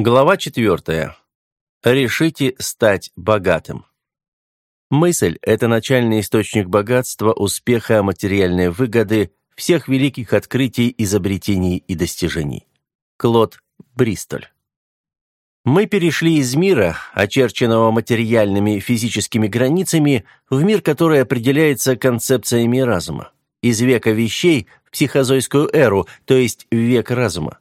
Глава 4. Решите стать богатым. Мысль – это начальный источник богатства, успеха, материальной выгоды, всех великих открытий, изобретений и достижений. Клод Бристоль. Мы перешли из мира, очерченного материальными физическими границами, в мир, который определяется концепциями разума. Из века вещей в психозойскую эру, то есть в век разума.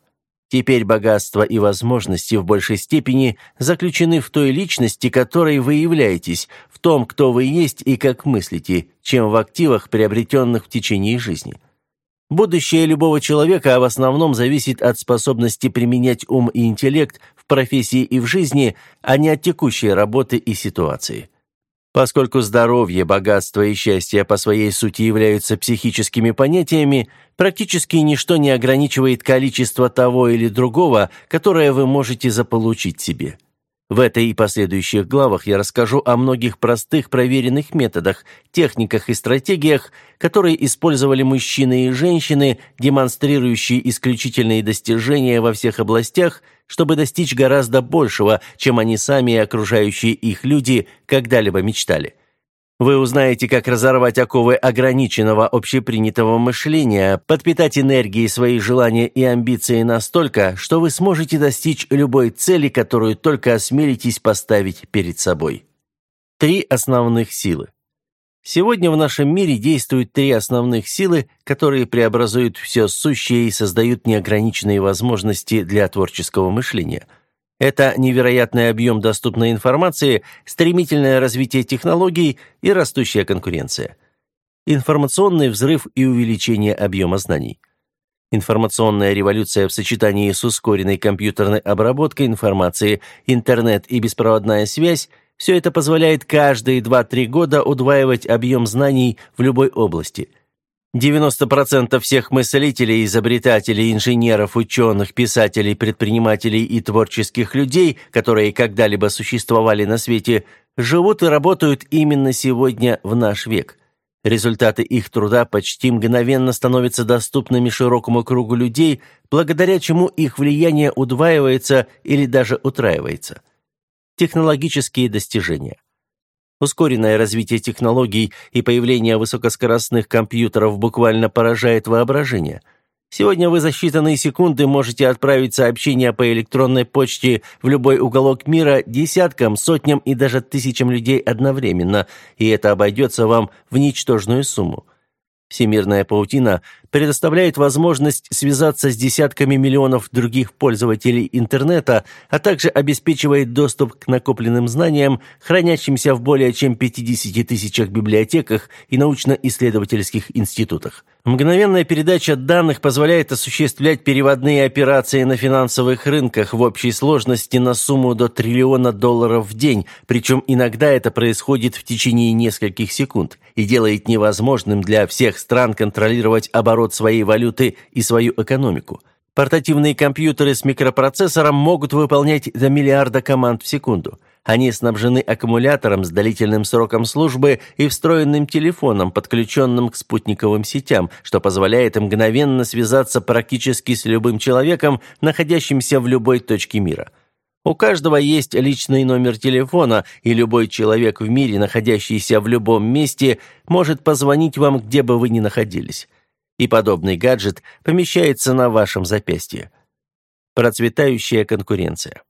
Теперь богатство и возможности в большей степени заключены в той личности, которой вы являетесь, в том, кто вы есть и как мыслите, чем в активах, приобретенных в течение жизни. Будущее любого человека в основном зависит от способности применять ум и интеллект в профессии и в жизни, а не от текущей работы и ситуации. Поскольку здоровье, богатство и счастье по своей сути являются психическими понятиями, практически ничто не ограничивает количество того или другого, которое вы можете заполучить себе. В этой и последующих главах я расскажу о многих простых проверенных методах, техниках и стратегиях, которые использовали мужчины и женщины, демонстрирующие исключительные достижения во всех областях, чтобы достичь гораздо большего, чем они сами и окружающие их люди когда-либо мечтали. Вы узнаете, как разорвать оковы ограниченного общепринятого мышления, подпитать энергией свои желания и амбиции настолько, что вы сможете достичь любой цели, которую только осмелитесь поставить перед собой. Три основных силы. Сегодня в нашем мире действуют три основных силы, которые преобразуют все сущее и создают неограниченные возможности для творческого мышления – это невероятный объем доступной информации, стремительное развитие технологий и растущая конкуренция. Информационный взрыв и увеличение объема знаний. Информационная революция в сочетании с ускоренной компьютерной обработкой информации, интернет и беспроводная связь – все это позволяет каждые 2-3 года удваивать объем знаний в любой области – 90% всех мыслителей, изобретателей, инженеров, ученых, писателей, предпринимателей и творческих людей, которые когда-либо существовали на свете, живут и работают именно сегодня в наш век. Результаты их труда почти мгновенно становятся доступными широкому кругу людей, благодаря чему их влияние удваивается или утраивается. утраивается. Технологические достижения. Ускоренное развитие технологий и появление высокоскоростных компьютеров буквально поражает воображение. Сегодня вы за считанные секунды можете отправить сообщение по электронной почте в любой уголок мира десяткам, сотням и даже тысячам людей одновременно, и это обойдется вам в ничтожную сумму. Всемирная паутина предоставляет возможность связаться с десятками миллионов других пользователей интернета, а также обеспечивает доступ к накопленным знаниям, хранящимся в более чем 50 тысячах библиотеках и научно-исследовательских институтах. Мгновенная передача данных позволяет осуществлять переводные операции на финансовых рынках в общей сложности на сумму до триллиона долларов в день, причем иногда это происходит в течение нескольких секунд и делает невозможным для всех стран контролировать оборот своей валюты и свою экономику. Портативные компьютеры с микропроцессором могут выполнять до миллиарда команд в секунду – они снабжены аккумулятором с длительным сроком службы и встроенным телефоном, подключенным к спутниковым сетям, что позволяет мгновенно связаться практически с любым человеком, находящимся в любой точке мира. У каждого есть личный номер телефона, и любой человек в мире, находящийся в любом месте, может позвонить вам, где бы вы ни находились. И подобный гаджет помещается на вашем запястье. Процветающая конкуренция.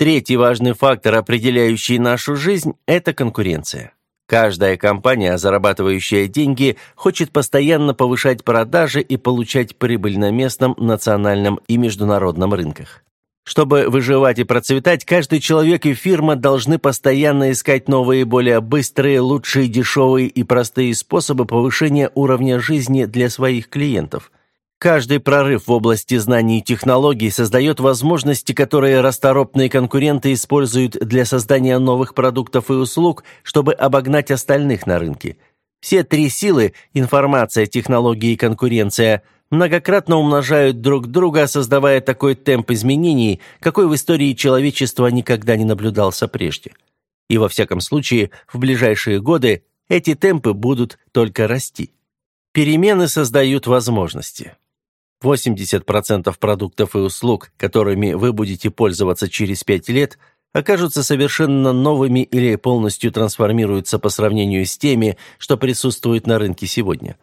Третий важный фактор, определяющий нашу жизнь, это конкуренция. Каждая компания, зарабатывающая деньги, хочет постоянно повышать продажи и получать прибыль на местном, национальном и международном рынках. Чтобы выживать и процветать, каждый человек и фирма должны постоянно искать новые, более быстрые, лучшие, дешевые и простые способы повышения уровня жизни для своих клиентов – Каждый прорыв в области знаний и технологий создает возможности, которые расторопные конкуренты используют для создания новых продуктов и услуг, чтобы обогнать остальных на рынке. Все три силы – информация, технологии и конкуренция – многократно умножают друг друга, создавая такой темп изменений, какой в истории человечества никогда не наблюдался прежде. И во всяком случае, в ближайшие годы эти темпы будут только расти. Перемены создают возможности. 80% продуктов и услуг, которыми вы будете пользоваться через 5 лет, окажутся совершенно новыми или полностью трансформируются по сравнению с теми, что присутствуют на рынке сегодня.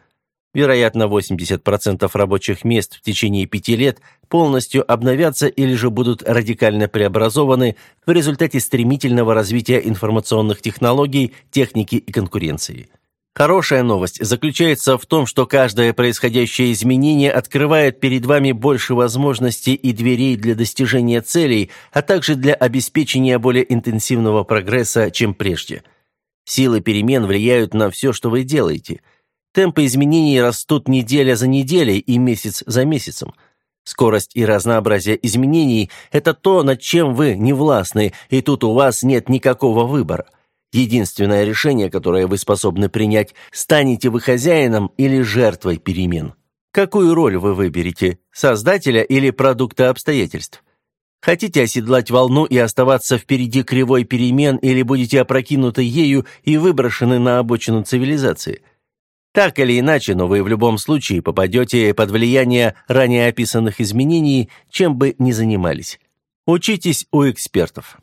Вероятно, 80% рабочих мест в течение пяти лет полностью обновятся или же будут радикально преобразованы в результате стремительного развития информационных технологий, техники и конкуренции. Хорошая новость заключается в том, что каждое происходящее изменение открывает перед вами больше возможностей и дверей для достижения целей, а также для обеспечения более интенсивного прогресса, чем прежде. Силы перемен влияют на все, что вы делаете. Темпы изменений растут неделя за неделей и месяц за месяцем. Скорость и разнообразие изменений – это то, над чем вы не властны, и тут у вас нет никакого выбора. Единственное решение, которое вы способны принять, станете вы хозяином или жертвой перемен. Какую роль вы выберете, создателя или продукта обстоятельств? Хотите оседлать волну и оставаться впереди кривой перемен или будете опрокинуты ею и выброшены на обочину цивилизации? Так или иначе, но вы в любом случае попадете под влияние ранее описанных изменений, чем бы ни занимались. Учитесь у экспертов.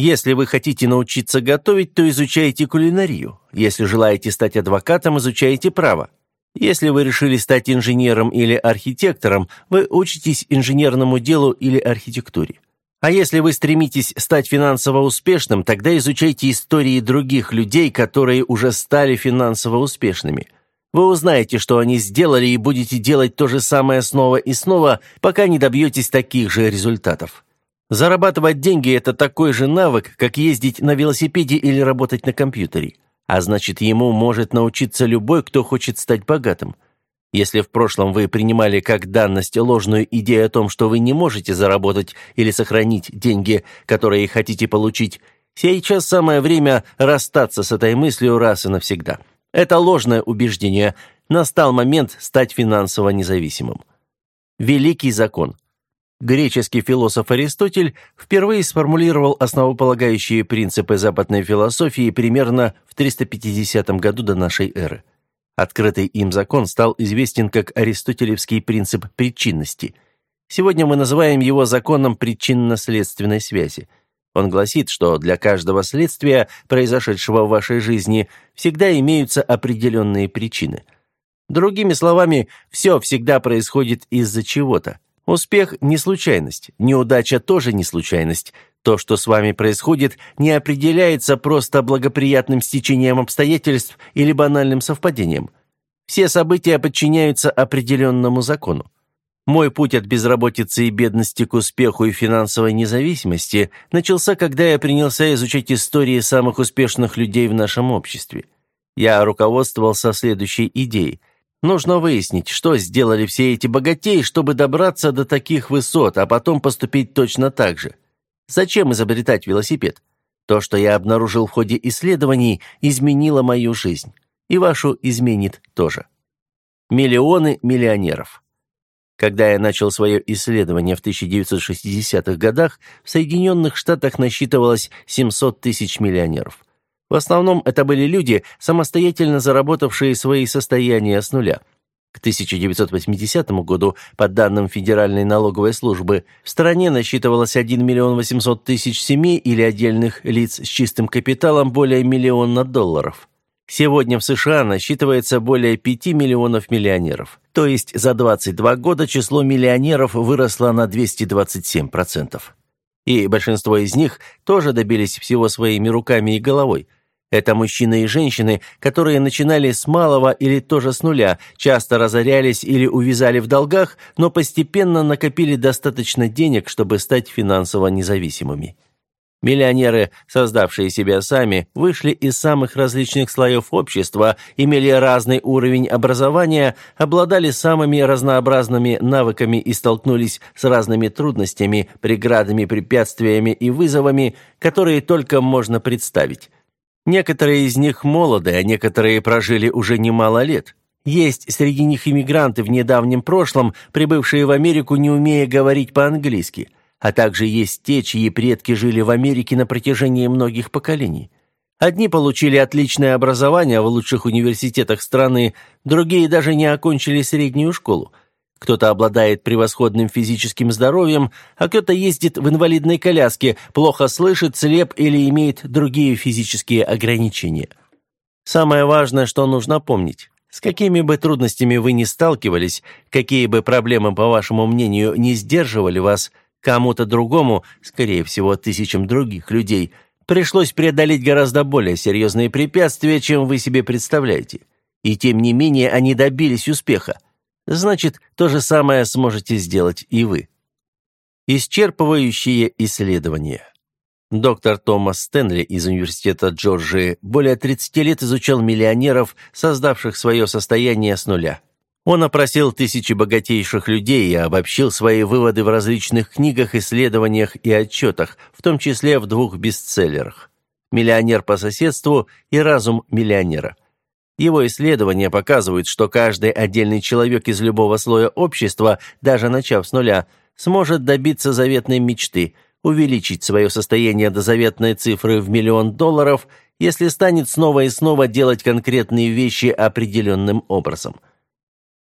Если вы хотите научиться готовить, то изучайте кулинарию. Если желаете стать адвокатом, изучайте право. Если вы решили стать инженером или архитектором, вы учитесь инженерному делу или архитектуре. А если вы стремитесь стать финансово успешным, тогда изучайте истории других людей, которые уже стали финансово успешными. Вы узнаете, что они сделали, и будете делать то же самое снова и снова, пока не добьетесь таких же результатов. Зарабатывать деньги – это такой же навык, как ездить на велосипеде или работать на компьютере. А значит, ему может научиться любой, кто хочет стать богатым. Если в прошлом вы принимали как данность ложную идею о том, что вы не можете заработать или сохранить деньги, которые хотите получить, сейчас самое время расстаться с этой мыслью раз и навсегда. Это ложное убеждение. Настал момент стать финансово независимым. Великий закон – Греческий философ Аристотель впервые сформулировал основополагающие принципы западной философии примерно в 350 году до нашей эры. Открытый им закон стал известен как аристотелевский принцип причинности. Сегодня мы называем его законом причинно-следственной связи. Он гласит, что для каждого следствия, произошедшего в вашей жизни, всегда имеются определенные причины. Другими словами, все всегда происходит из-за чего-то. Успех – не случайность, неудача тоже не случайность. То, что с вами происходит, не определяется просто благоприятным стечением обстоятельств или банальным совпадением. Все события подчиняются определенному закону. Мой путь от безработицы и бедности к успеху и финансовой независимости начался, когда я принялся изучать истории самых успешных людей в нашем обществе. Я руководствовался следующей идеей – Нужно выяснить, что сделали все эти богатеи, чтобы добраться до таких высот, а потом поступить точно так же. Зачем изобретать велосипед? То, что я обнаружил в ходе исследований, изменило мою жизнь. И вашу изменит тоже. Миллионы миллионеров. Когда я начал свое исследование в 1960-х годах, в Соединенных Штатах насчитывалось 700 тысяч миллионеров. В основном это были люди, самостоятельно заработавшие свои состояния с нуля. К 1980 году, по данным Федеральной налоговой службы, в стране насчитывалось 1 миллион 800 тысяч семей или отдельных лиц с чистым капиталом более миллиона долларов. Сегодня в США насчитывается более 5 миллионов миллионеров. То есть за 22 года число миллионеров выросло на 227%. И большинство из них тоже добились всего своими руками и головой – это мужчины и женщины, которые начинали с малого или тоже с нуля, часто разорялись или увязали в долгах, но постепенно накопили достаточно денег, чтобы стать финансово независимыми. Миллионеры, создавшие себя сами, вышли из самых различных слоев общества, имели разный уровень образования, обладали самыми разнообразными навыками и столкнулись с разными трудностями, преградами, препятствиями и вызовами, которые только можно представить. Некоторые из них молоды, а некоторые прожили уже немало лет. Есть среди них иммигранты в недавнем прошлом, прибывшие в Америку, не умея говорить по-английски, а также есть те, чьи предки жили в Америке на протяжении многих поколений. Одни получили отличное образование в лучших университетах страны, другие даже не окончили среднюю школу. Кто-то обладает превосходным физическим здоровьем, а кто-то ездит в инвалидной коляске, плохо слышит, слеп или имеет другие физические ограничения. Самое важное, что нужно помнить. С какими бы трудностями вы ни сталкивались, какие бы проблемы, по вашему мнению, не сдерживали вас, кому-то другому, скорее всего, тысячам других людей, пришлось преодолеть гораздо более серьезные препятствия, чем вы себе представляете. И тем не менее они добились успеха. Значит, то же самое сможете сделать и вы. Исчерпывающие исследования. Доктор Томас Стэнли из Университета Джорджии более 30 лет изучал миллионеров, создавших свое состояние с нуля. Он опросил тысячи богатейших людей и обобщил свои выводы в различных книгах, исследованиях и отчетах, в том числе в двух бестселлерах «Миллионер по соседству» и «Разум миллионера». Его исследования показывают, что каждый отдельный человек из любого слоя общества, даже начав с нуля, сможет добиться заветной мечты – увеличить свое состояние до заветной цифры в миллион долларов, если станет снова и снова делать конкретные вещи определенным образом.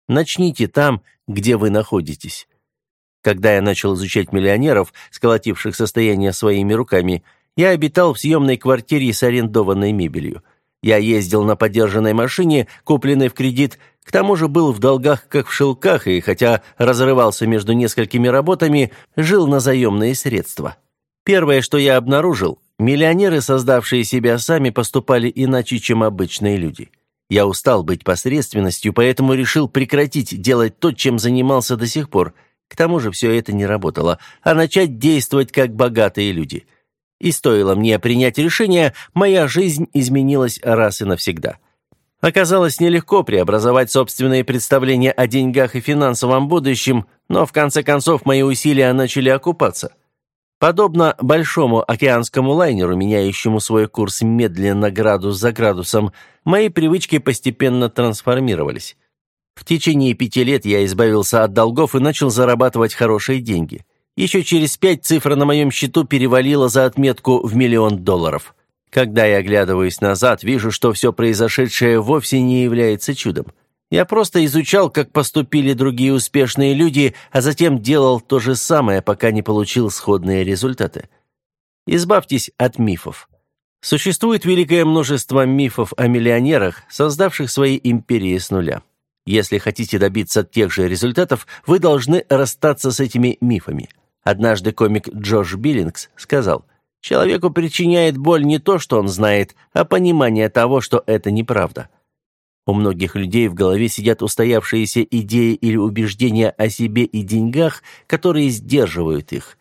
Начните там, где вы находитесь. Когда я начал изучать миллионеров, сколотивших состояние своими руками, я обитал в съемной квартире с арендованной мебелью – я ездил на подержанной машине, купленной в кредит, к тому же был в долгах, как в шелках, и хотя разрывался между несколькими работами, жил на заемные средства. Первое, что я обнаружил, миллионеры, создавшие себя сами, поступали иначе, чем обычные люди. Я устал быть посредственностью, поэтому решил прекратить делать то, чем занимался до сих пор. К тому же все это не работало, а начать действовать как богатые люди – и стоило мне принять решение, моя жизнь изменилась раз и навсегда. Оказалось нелегко преобразовать собственные представления о деньгах и финансовом будущем, но в конце концов мои усилия начали окупаться. Подобно большому океанскому лайнеру, меняющему свой курс медленно градус за градусом, мои привычки постепенно трансформировались. В течение пяти лет я избавился от долгов и начал зарабатывать хорошие деньги. Еще через пять цифра на моем счету перевалила за отметку в миллион долларов. Когда я оглядываюсь назад, вижу, что все произошедшее вовсе не является чудом. Я просто изучал, как поступили другие успешные люди, а затем делал то же самое, пока не получил сходные результаты. Избавьтесь от мифов. Существует великое множество мифов о миллионерах, создавших свои империи с нуля. Если хотите добиться тех же результатов, вы должны расстаться с этими мифами. Однажды комик Джош Биллингс сказал, «Человеку причиняет боль не то, что он знает, а понимание того, что это неправда». У многих людей в голове сидят устоявшиеся идеи или убеждения о себе и деньгах, которые сдерживают их.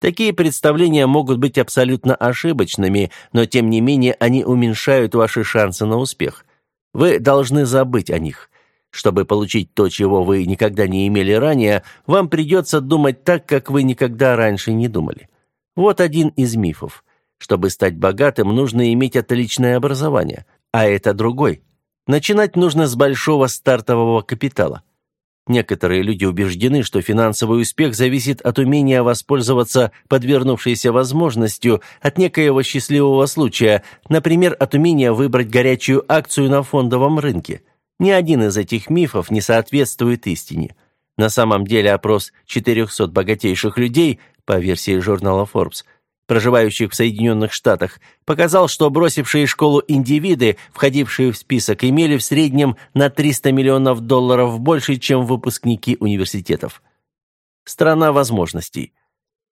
Такие представления могут быть абсолютно ошибочными, но тем не менее они уменьшают ваши шансы на успех. Вы должны забыть о них. Чтобы получить то, чего вы никогда не имели ранее, вам придется думать так, как вы никогда раньше не думали. Вот один из мифов. Чтобы стать богатым, нужно иметь отличное образование, а это другой. Начинать нужно с большого стартового капитала. Некоторые люди убеждены, что финансовый успех зависит от умения воспользоваться подвернувшейся возможностью, от некоего счастливого случая, например, от умения выбрать горячую акцию на фондовом рынке – ни один из этих мифов не соответствует истине. На самом деле опрос 400 богатейших людей, по версии журнала Forbes, проживающих в Соединенных Штатах, показал, что бросившие школу индивиды, входившие в список, имели в среднем на 300 миллионов долларов больше, чем выпускники университетов. Страна возможностей.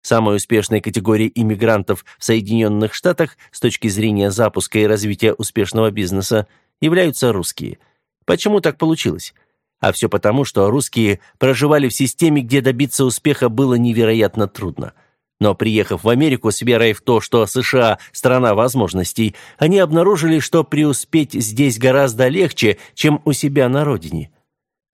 Самой успешной категорией иммигрантов в Соединенных Штатах с точки зрения запуска и развития успешного бизнеса являются русские – Почему так получилось? А все потому, что русские проживали в системе, где добиться успеха было невероятно трудно. Но приехав в Америку с верой в то, что США – страна возможностей, они обнаружили, что преуспеть здесь гораздо легче, чем у себя на родине.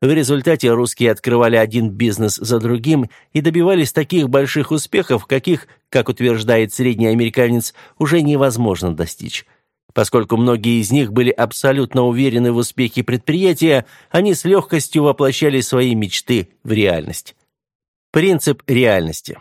В результате русские открывали один бизнес за другим и добивались таких больших успехов, каких, как утверждает средний американец, уже невозможно достичь. Поскольку многие из них были абсолютно уверены в успехе предприятия, они с легкостью воплощали свои мечты в реальность. Принцип реальности.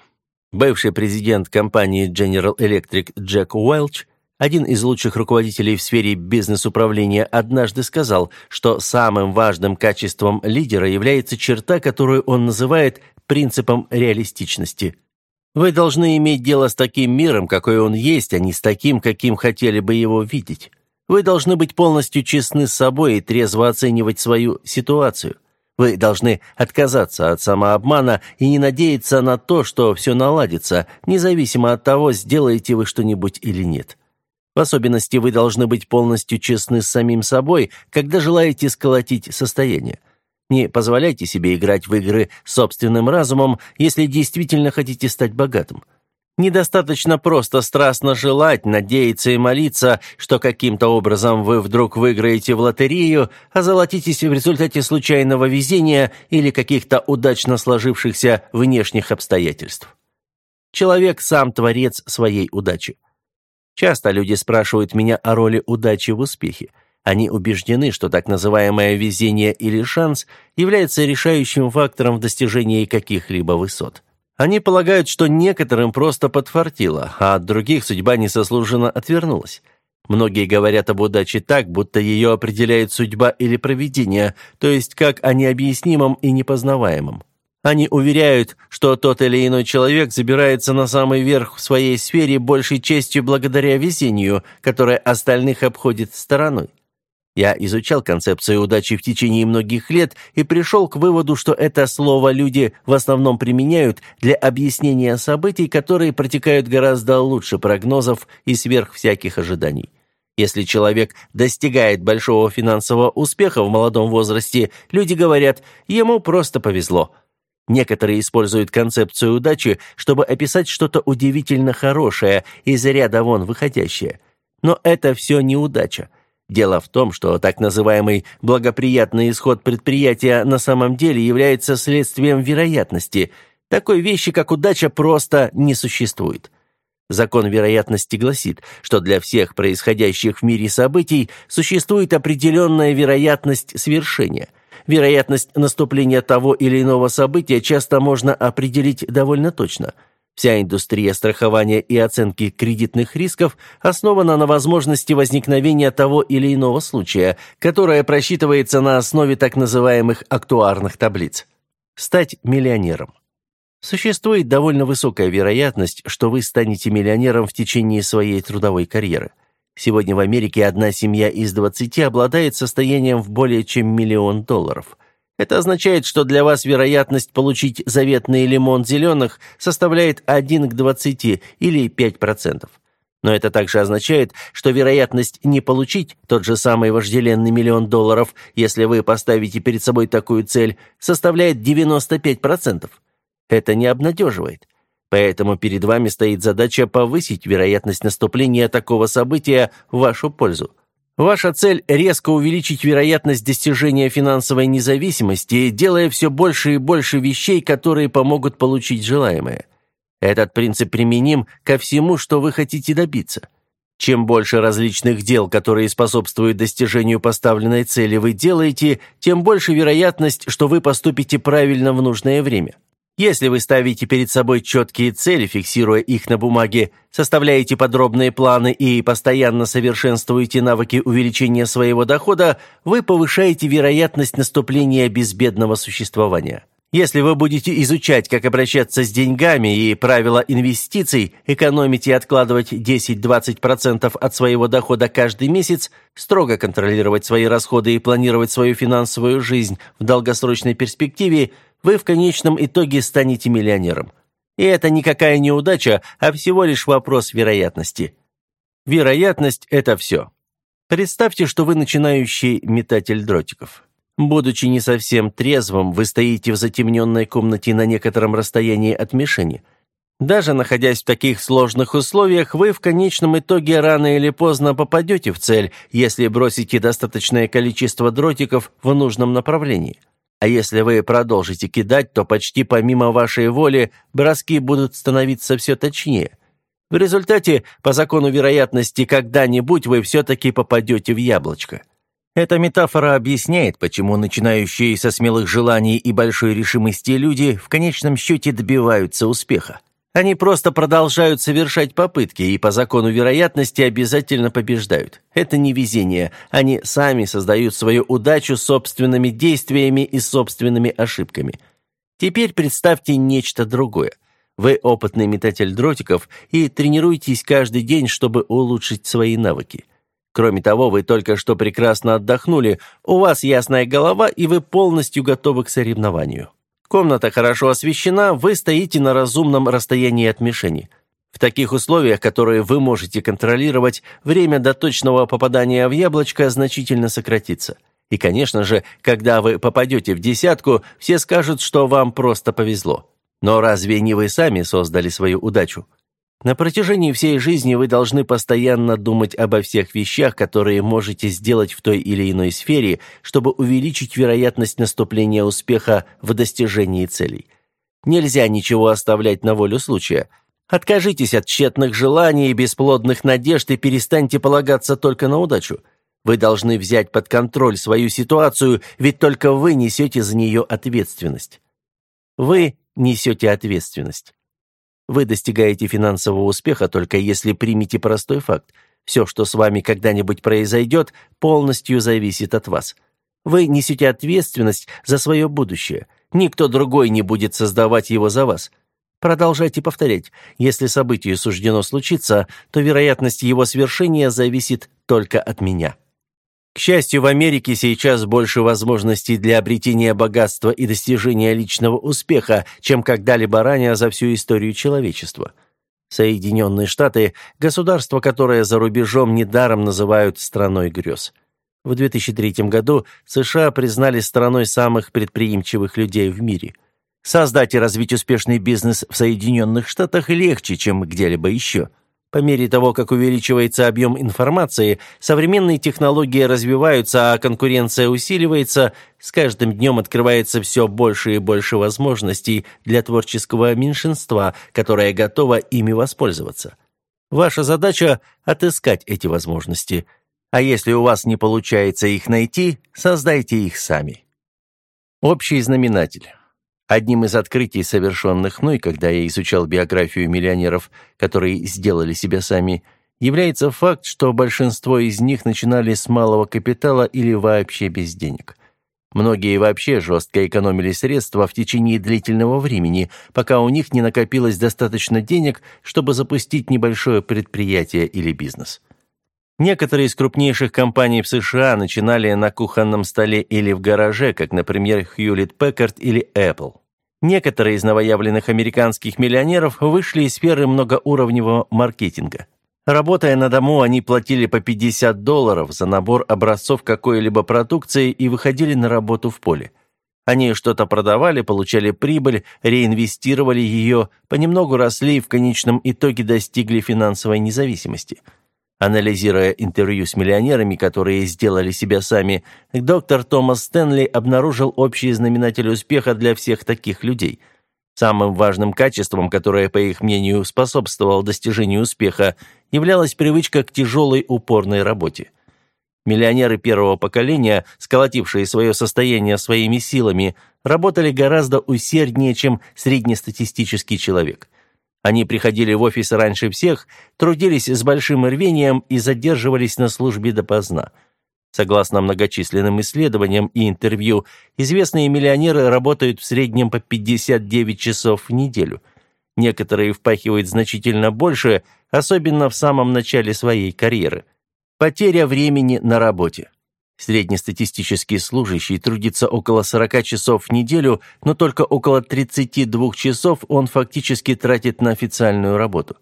Бывший президент компании General Electric Джек Уэлч Один из лучших руководителей в сфере бизнес-управления однажды сказал, что самым важным качеством лидера является черта, которую он называет принципом реалистичности. Вы должны иметь дело с таким миром, какой он есть, а не с таким, каким хотели бы его видеть. Вы должны быть полностью честны с собой и трезво оценивать свою ситуацию. Вы должны отказаться от самообмана и не надеяться на то, что все наладится, независимо от того, сделаете вы что-нибудь или нет. В особенности вы должны быть полностью честны с самим собой, когда желаете сколотить состояние. Не позволяйте себе играть в игры собственным разумом, если действительно хотите стать богатым. Недостаточно просто страстно желать, надеяться и молиться, что каким-то образом вы вдруг выиграете в лотерею, а золотитесь в результате случайного везения или каких-то удачно сложившихся внешних обстоятельств. Человек сам творец своей удачи. Часто люди спрашивают меня о роли удачи в успехе. Они убеждены, что так называемое везение или шанс является решающим фактором в достижении каких-либо высот. Они полагают, что некоторым просто подфартило, а от других судьба несослуженно отвернулась. Многие говорят об удаче так, будто ее определяет судьба или провидение, то есть как о необъяснимом и непознаваемом. Они уверяют, что тот или иной человек забирается на самый верх в своей сфере большей честью благодаря везению, которое остальных обходит стороной. Я изучал концепцию удачи в течение многих лет и пришел к выводу, что это слово люди в основном применяют для объяснения событий, которые протекают гораздо лучше прогнозов и сверх всяких ожиданий. Если человек достигает большого финансового успеха в молодом возрасте, люди говорят, ему просто повезло – Некоторые используют концепцию удачи, чтобы описать что-то удивительно хорошее, из ряда вон выходящее. Но это все неудача. Дело в том, что так называемый благоприятный исход предприятия на самом деле является следствием вероятности. Такой вещи, как удача, просто не существует. Закон вероятности гласит, что для всех происходящих в мире событий существует определенная вероятность свершения – Вероятность наступления того или иного события часто можно определить довольно точно. Вся индустрия страхования и оценки кредитных рисков основана на возможности возникновения того или иного случая, которая просчитывается на основе так называемых актуарных таблиц. Стать миллионером. Существует довольно высокая вероятность, что вы станете миллионером в течение своей трудовой карьеры. Сегодня в Америке одна семья из 20 обладает состоянием в более чем миллион долларов. Это означает, что для вас вероятность получить заветный лимон зеленых составляет 1 к 20 или 5%. Но это также означает, что вероятность не получить тот же самый вожделенный миллион долларов, если вы поставите перед собой такую цель, составляет 95%. Это не обнадеживает. Поэтому перед вами стоит задача повысить вероятность наступления такого события в вашу пользу. Ваша цель – резко увеличить вероятность достижения финансовой независимости, делая все больше и больше вещей, которые помогут получить желаемое. Этот принцип применим ко всему, что вы хотите добиться. Чем больше различных дел, которые способствуют достижению поставленной цели, вы делаете, тем больше вероятность, что вы поступите правильно в нужное время. Если вы ставите перед собой четкие цели, фиксируя их на бумаге, составляете подробные планы и постоянно совершенствуете навыки увеличения своего дохода, вы повышаете вероятность наступления безбедного существования. Если вы будете изучать, как обращаться с деньгами и правила инвестиций, экономить и откладывать 10-20% от своего дохода каждый месяц, строго контролировать свои расходы и планировать свою финансовую жизнь в долгосрочной перспективе – вы в конечном итоге станете миллионером. И это никакая неудача, а всего лишь вопрос вероятности. Вероятность – это все. Представьте, что вы начинающий метатель дротиков. Будучи не совсем трезвым, вы стоите в затемненной комнате на некотором расстоянии от мишени. Даже находясь в таких сложных условиях, вы в конечном итоге рано или поздно попадете в цель, если бросите достаточное количество дротиков в нужном направлении. А если вы продолжите кидать, то почти помимо вашей воли броски будут становиться все точнее. В результате, по закону вероятности, когда-нибудь вы все-таки попадете в яблочко. Эта метафора объясняет, почему начинающие со смелых желаний и большой решимости люди в конечном счете добиваются успеха. Они просто продолжают совершать попытки и по закону вероятности обязательно побеждают. Это не везение. Они сами создают свою удачу собственными действиями и собственными ошибками. Теперь представьте нечто другое. Вы опытный метатель дротиков и тренируетесь каждый день, чтобы улучшить свои навыки. Кроме того, вы только что прекрасно отдохнули, у вас ясная голова, и вы полностью готовы к соревнованию. Комната хорошо освещена, вы стоите на разумном расстоянии от мишени. В таких условиях, которые вы можете контролировать, время до точного попадания в яблочко значительно сократится. И, конечно же, когда вы попадете в десятку, все скажут, что вам просто повезло. Но разве не вы сами создали свою удачу? На протяжении всей жизни вы должны постоянно думать обо всех вещах, которые можете сделать в той или иной сфере, чтобы увеличить вероятность наступления успеха в достижении целей. Нельзя ничего оставлять на волю случая. Откажитесь от тщетных желаний и бесплодных надежд и перестаньте полагаться только на удачу. Вы должны взять под контроль свою ситуацию, ведь только вы несете за нее ответственность. Вы несете ответственность. Вы достигаете финансового успеха только если примете простой факт. Все, что с вами когда-нибудь произойдет, полностью зависит от вас. Вы несете ответственность за свое будущее. Никто другой не будет создавать его за вас. Продолжайте повторять. Если событию суждено случиться, то вероятность его свершения зависит только от меня. К счастью, в Америке сейчас больше возможностей для обретения богатства и достижения личного успеха, чем когда-либо ранее за всю историю человечества. Соединенные Штаты – государство, которое за рубежом недаром называют «страной грез». В 2003 году США признали страной самых предприимчивых людей в мире. Создать и развить успешный бизнес в Соединенных Штатах легче, чем где-либо еще – по мере того, как увеличивается объем информации, современные технологии развиваются, а конкуренция усиливается, с каждым днем открывается все больше и больше возможностей для творческого меньшинства, которое готово ими воспользоваться. Ваша задача – отыскать эти возможности. А если у вас не получается их найти, создайте их сами. Общий знаменатель. Одним из открытий, совершенных мной, когда я изучал биографию миллионеров, которые сделали себя сами, является факт, что большинство из них начинали с малого капитала или вообще без денег. Многие вообще жестко экономили средства в течение длительного времени, пока у них не накопилось достаточно денег, чтобы запустить небольшое предприятие или бизнес. Некоторые из крупнейших компаний в США начинали на кухонном столе или в гараже, как, например, Hewlett Packard или Apple. Некоторые из новоявленных американских миллионеров вышли из сферы многоуровневого маркетинга. Работая на дому, они платили по 50 долларов за набор образцов какой-либо продукции и выходили на работу в поле. Они что-то продавали, получали прибыль, реинвестировали ее, понемногу росли и в конечном итоге достигли финансовой независимости – Анализируя интервью с миллионерами, которые сделали себя сами, доктор Томас Стэнли обнаружил общий знаменатель успеха для всех таких людей. Самым важным качеством, которое, по их мнению, способствовало достижению успеха, являлась привычка к тяжелой упорной работе. Миллионеры первого поколения, сколотившие свое состояние своими силами, работали гораздо усерднее, чем среднестатистический человек – они приходили в офис раньше всех, трудились с большим рвением и задерживались на службе допоздна. Согласно многочисленным исследованиям и интервью, известные миллионеры работают в среднем по 59 часов в неделю. Некоторые впахивают значительно больше, особенно в самом начале своей карьеры. Потеря времени на работе. Среднестатистический служащий трудится около 40 часов в неделю, но только около 32 часов он фактически тратит на официальную работу.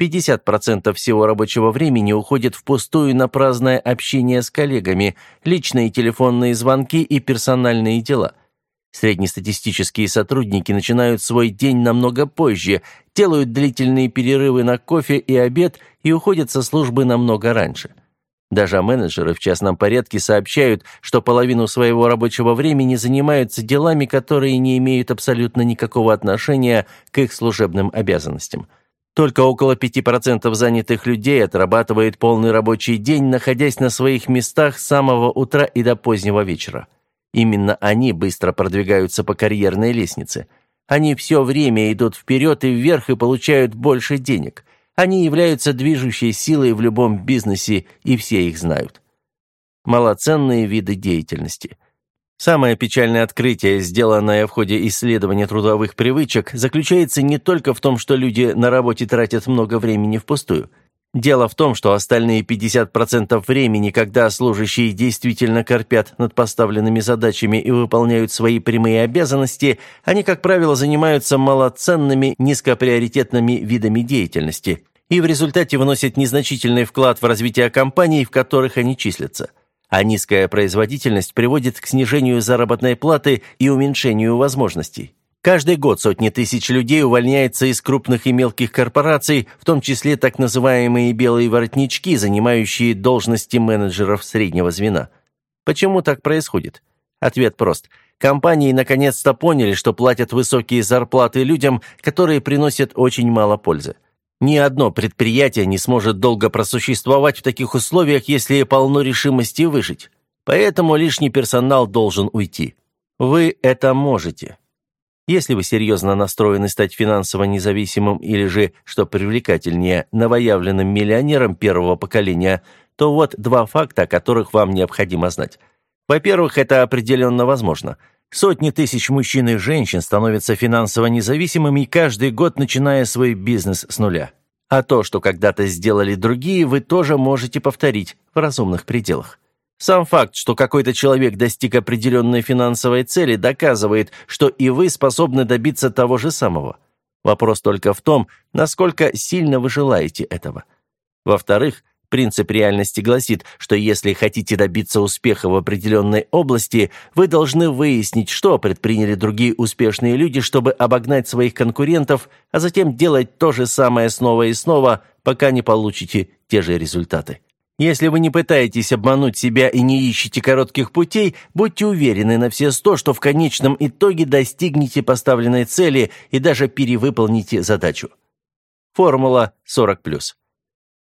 50% всего рабочего времени уходит впустую на праздное общение с коллегами, личные телефонные звонки и персональные дела. Среднестатистические сотрудники начинают свой день намного позже, делают длительные перерывы на кофе и обед и уходят со службы намного раньше. Даже менеджеры в частном порядке сообщают, что половину своего рабочего времени занимаются делами, которые не имеют абсолютно никакого отношения к их служебным обязанностям. Только около 5% занятых людей отрабатывает полный рабочий день, находясь на своих местах с самого утра и до позднего вечера. Именно они быстро продвигаются по карьерной лестнице. Они все время идут вперед и вверх и получают больше денег. Они являются движущей силой в любом бизнесе, и все их знают. Малоценные виды деятельности. Самое печальное открытие, сделанное в ходе исследования трудовых привычек, заключается не только в том, что люди на работе тратят много времени впустую. Дело в том, что остальные 50% времени, когда служащие действительно корпят над поставленными задачами и выполняют свои прямые обязанности, они, как правило, занимаются малоценными, низкоприоритетными видами деятельности и в результате вносят незначительный вклад в развитие компаний, в которых они числятся а низкая производительность приводит к снижению заработной платы и уменьшению возможностей. Каждый год сотни тысяч людей увольняются из крупных и мелких корпораций, в том числе так называемые «белые воротнички», занимающие должности менеджеров среднего звена. Почему так происходит? Ответ прост. Компании наконец-то поняли, что платят высокие зарплаты людям, которые приносят очень мало пользы. Ни одно предприятие не сможет долго просуществовать в таких условиях, если полно решимости выжить. Поэтому лишний персонал должен уйти. Вы это можете. Если вы серьезно настроены стать финансово независимым или же, что привлекательнее, новоявленным миллионером первого поколения, то вот два факта, о которых вам необходимо знать. Во-первых, это определенно возможно – Сотни тысяч мужчин и женщин становятся финансово независимыми каждый год, начиная свой бизнес с нуля. А то, что когда-то сделали другие, вы тоже можете повторить в разумных пределах. Сам факт, что какой-то человек достиг определенной финансовой цели, доказывает, что и вы способны добиться того же самого. Вопрос только в том, насколько сильно вы желаете этого. Во-вторых, Принцип реальности гласит, что если хотите добиться успеха в определенной области, вы должны выяснить, что предприняли другие успешные люди, чтобы обогнать своих конкурентов, а затем делать то же самое снова и снова, пока не получите те же результаты. Если вы не пытаетесь обмануть себя и не ищете коротких путей, будьте уверены на все сто, что в конечном итоге достигнете поставленной цели и даже перевыполните задачу. Формула 40+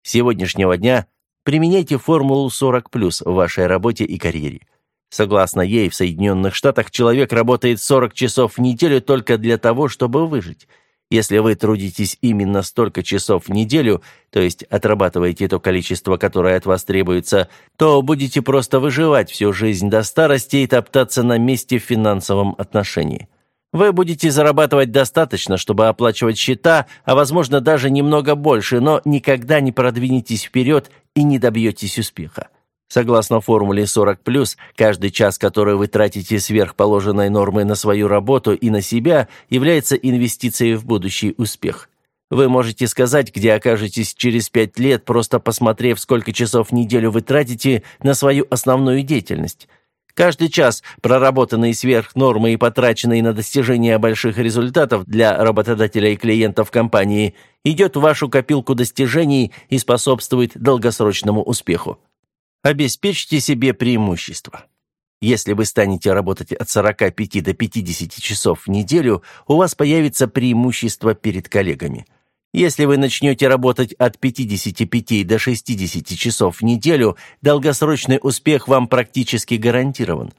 сегодняшнего дня применяйте формулу 40+, в вашей работе и карьере. Согласно ей, в Соединенных Штатах человек работает 40 часов в неделю только для того, чтобы выжить. Если вы трудитесь именно столько часов в неделю, то есть отрабатываете то количество, которое от вас требуется, то будете просто выживать всю жизнь до старости и топтаться на месте в финансовом отношении. Вы будете зарабатывать достаточно, чтобы оплачивать счета, а возможно даже немного больше, но никогда не продвинетесь вперед и не добьетесь успеха. Согласно формуле 40+, каждый час, который вы тратите сверх положенной нормы на свою работу и на себя, является инвестицией в будущий успех. Вы можете сказать, где окажетесь через пять лет, просто посмотрев, сколько часов в неделю вы тратите на свою основную деятельность. Каждый час, проработанный сверх нормы и потраченный на достижение больших результатов для работодателя и клиентов компании, идет в вашу копилку достижений и способствует долгосрочному успеху. Обеспечьте себе преимущество. Если вы станете работать от 45 до 50 часов в неделю, у вас появится преимущество перед коллегами – если вы начнете работать от 55 до 60 часов в неделю, долгосрочный успех вам практически гарантирован.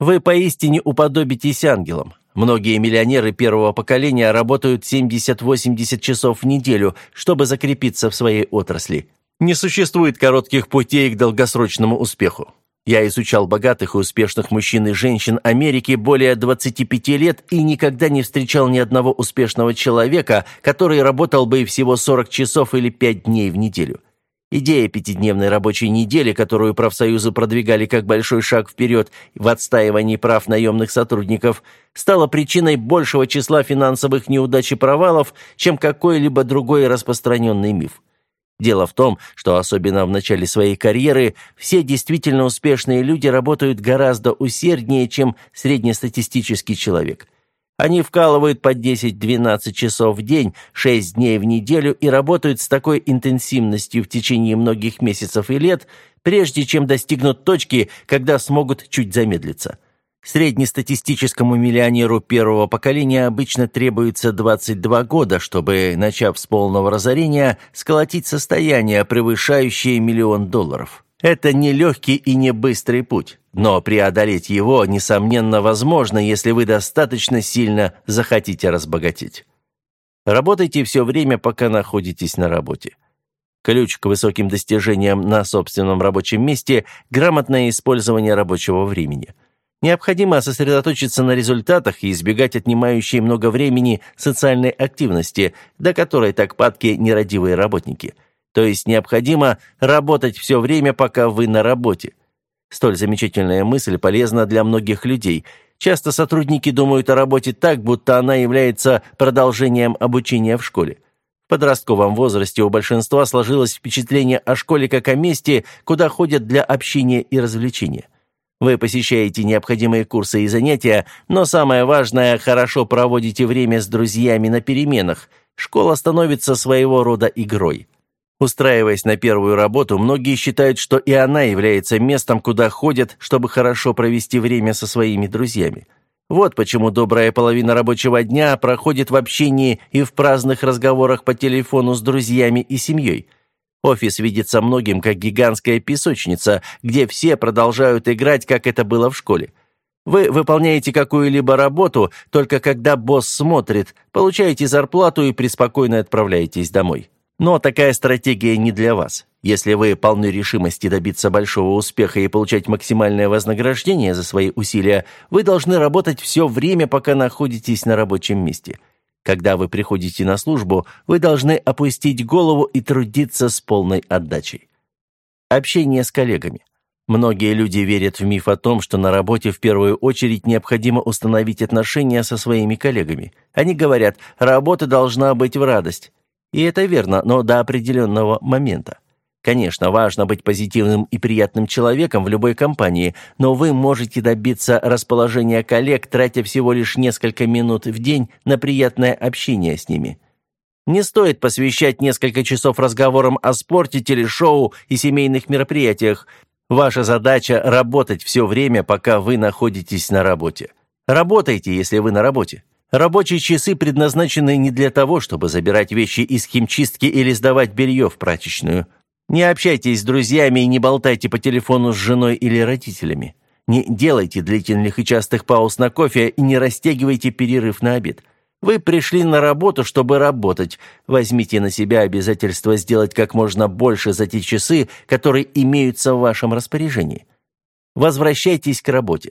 Вы поистине уподобитесь ангелам. Многие миллионеры первого поколения работают 70-80 часов в неделю, чтобы закрепиться в своей отрасли. Не существует коротких путей к долгосрочному успеху. Я изучал богатых и успешных мужчин и женщин Америки более 25 лет и никогда не встречал ни одного успешного человека, который работал бы всего 40 часов или 5 дней в неделю. Идея пятидневной рабочей недели, которую профсоюзы продвигали как большой шаг вперед в отстаивании прав наемных сотрудников, стала причиной большего числа финансовых неудач и провалов, чем какой-либо другой распространенный миф. Дело в том, что особенно в начале своей карьеры все действительно успешные люди работают гораздо усерднее, чем среднестатистический человек. Они вкалывают по 10-12 часов в день, 6 дней в неделю и работают с такой интенсивностью в течение многих месяцев и лет, прежде чем достигнут точки, когда смогут чуть замедлиться. Среднестатистическому миллионеру первого поколения обычно требуется 22 года, чтобы, начав с полного разорения, сколотить состояние, превышающее миллион долларов. Это не легкий и не быстрый путь, но преодолеть его, несомненно, возможно, если вы достаточно сильно захотите разбогатеть. Работайте все время, пока находитесь на работе. Ключ к высоким достижениям на собственном рабочем месте – грамотное использование рабочего времени. Необходимо сосредоточиться на результатах и избегать отнимающей много времени социальной активности, до которой так падки нерадивые работники – то есть необходимо работать все время, пока вы на работе. Столь замечательная мысль полезна для многих людей. Часто сотрудники думают о работе так, будто она является продолжением обучения в школе. В подростковом возрасте у большинства сложилось впечатление о школе как о месте, куда ходят для общения и развлечения. Вы посещаете необходимые курсы и занятия, но самое важное – хорошо проводите время с друзьями на переменах. Школа становится своего рода игрой. Устраиваясь на первую работу, многие считают, что и она является местом, куда ходят, чтобы хорошо провести время со своими друзьями. Вот почему добрая половина рабочего дня проходит в общении и в праздных разговорах по телефону с друзьями и семьей. Офис видится многим как гигантская песочница, где все продолжают играть, как это было в школе. Вы выполняете какую-либо работу, только когда босс смотрит, получаете зарплату и преспокойно отправляетесь домой. Но такая стратегия не для вас. Если вы полны решимости добиться большого успеха и получать максимальное вознаграждение за свои усилия, вы должны работать все время, пока находитесь на рабочем месте. Когда вы приходите на службу, вы должны опустить голову и трудиться с полной отдачей. Общение с коллегами. Многие люди верят в миф о том, что на работе в первую очередь необходимо установить отношения со своими коллегами. Они говорят, работа должна быть в радость. И это верно, но до определенного момента. Конечно, важно быть позитивным и приятным человеком в любой компании, но вы можете добиться расположения коллег, тратя всего лишь несколько минут в день на приятное общение с ними. Не стоит посвящать несколько часов разговорам о спорте, телешоу и семейных мероприятиях. Ваша задача – работать все время, пока вы находитесь на работе. Работайте, если вы на работе. Рабочие часы предназначены не для того, чтобы забирать вещи из химчистки или сдавать белье в прачечную. Не общайтесь с друзьями и не болтайте по телефону с женой или родителями. Не делайте длительных и частых пауз на кофе и не растягивайте перерыв на обед. Вы пришли на работу, чтобы работать. Возьмите на себя обязательство сделать как можно больше за те часы, которые имеются в вашем распоряжении. Возвращайтесь к работе.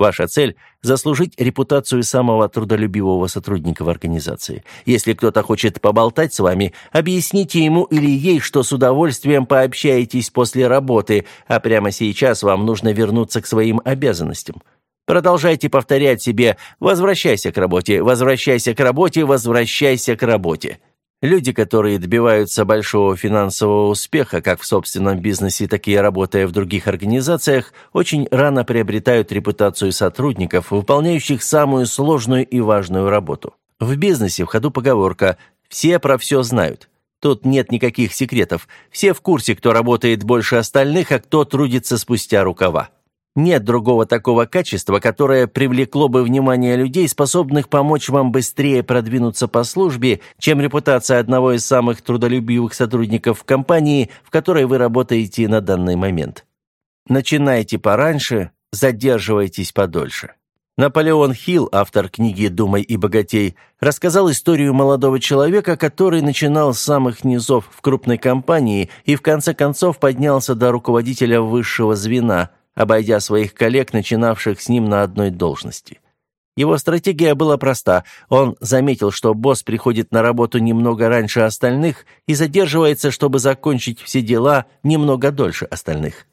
Ваша цель – заслужить репутацию самого трудолюбивого сотрудника в организации. Если кто-то хочет поболтать с вами, объясните ему или ей, что с удовольствием пообщаетесь после работы, а прямо сейчас вам нужно вернуться к своим обязанностям. Продолжайте повторять себе «возвращайся к работе, возвращайся к работе, возвращайся к работе». Люди, которые добиваются большого финансового успеха как в собственном бизнесе, так и работая в других организациях, очень рано приобретают репутацию сотрудников, выполняющих самую сложную и важную работу. В бизнесе в ходу поговорка «все про все знают». Тут нет никаких секретов. Все в курсе, кто работает больше остальных, а кто трудится спустя рукава. Нет другого такого качества, которое привлекло бы внимание людей, способных помочь вам быстрее продвинуться по службе, чем репутация одного из самых трудолюбивых сотрудников в компании, в которой вы работаете на данный момент. Начинайте пораньше, задерживайтесь подольше. Наполеон Хилл, автор книги «Думай и богатей», рассказал историю молодого человека, который начинал с самых низов в крупной компании и в конце концов поднялся до руководителя высшего звена – обойдя своих коллег, начинавших с ним на одной должности. Его стратегия была проста. Он заметил, что босс приходит на работу немного раньше остальных и задерживается, чтобы закончить все дела немного дольше остальных.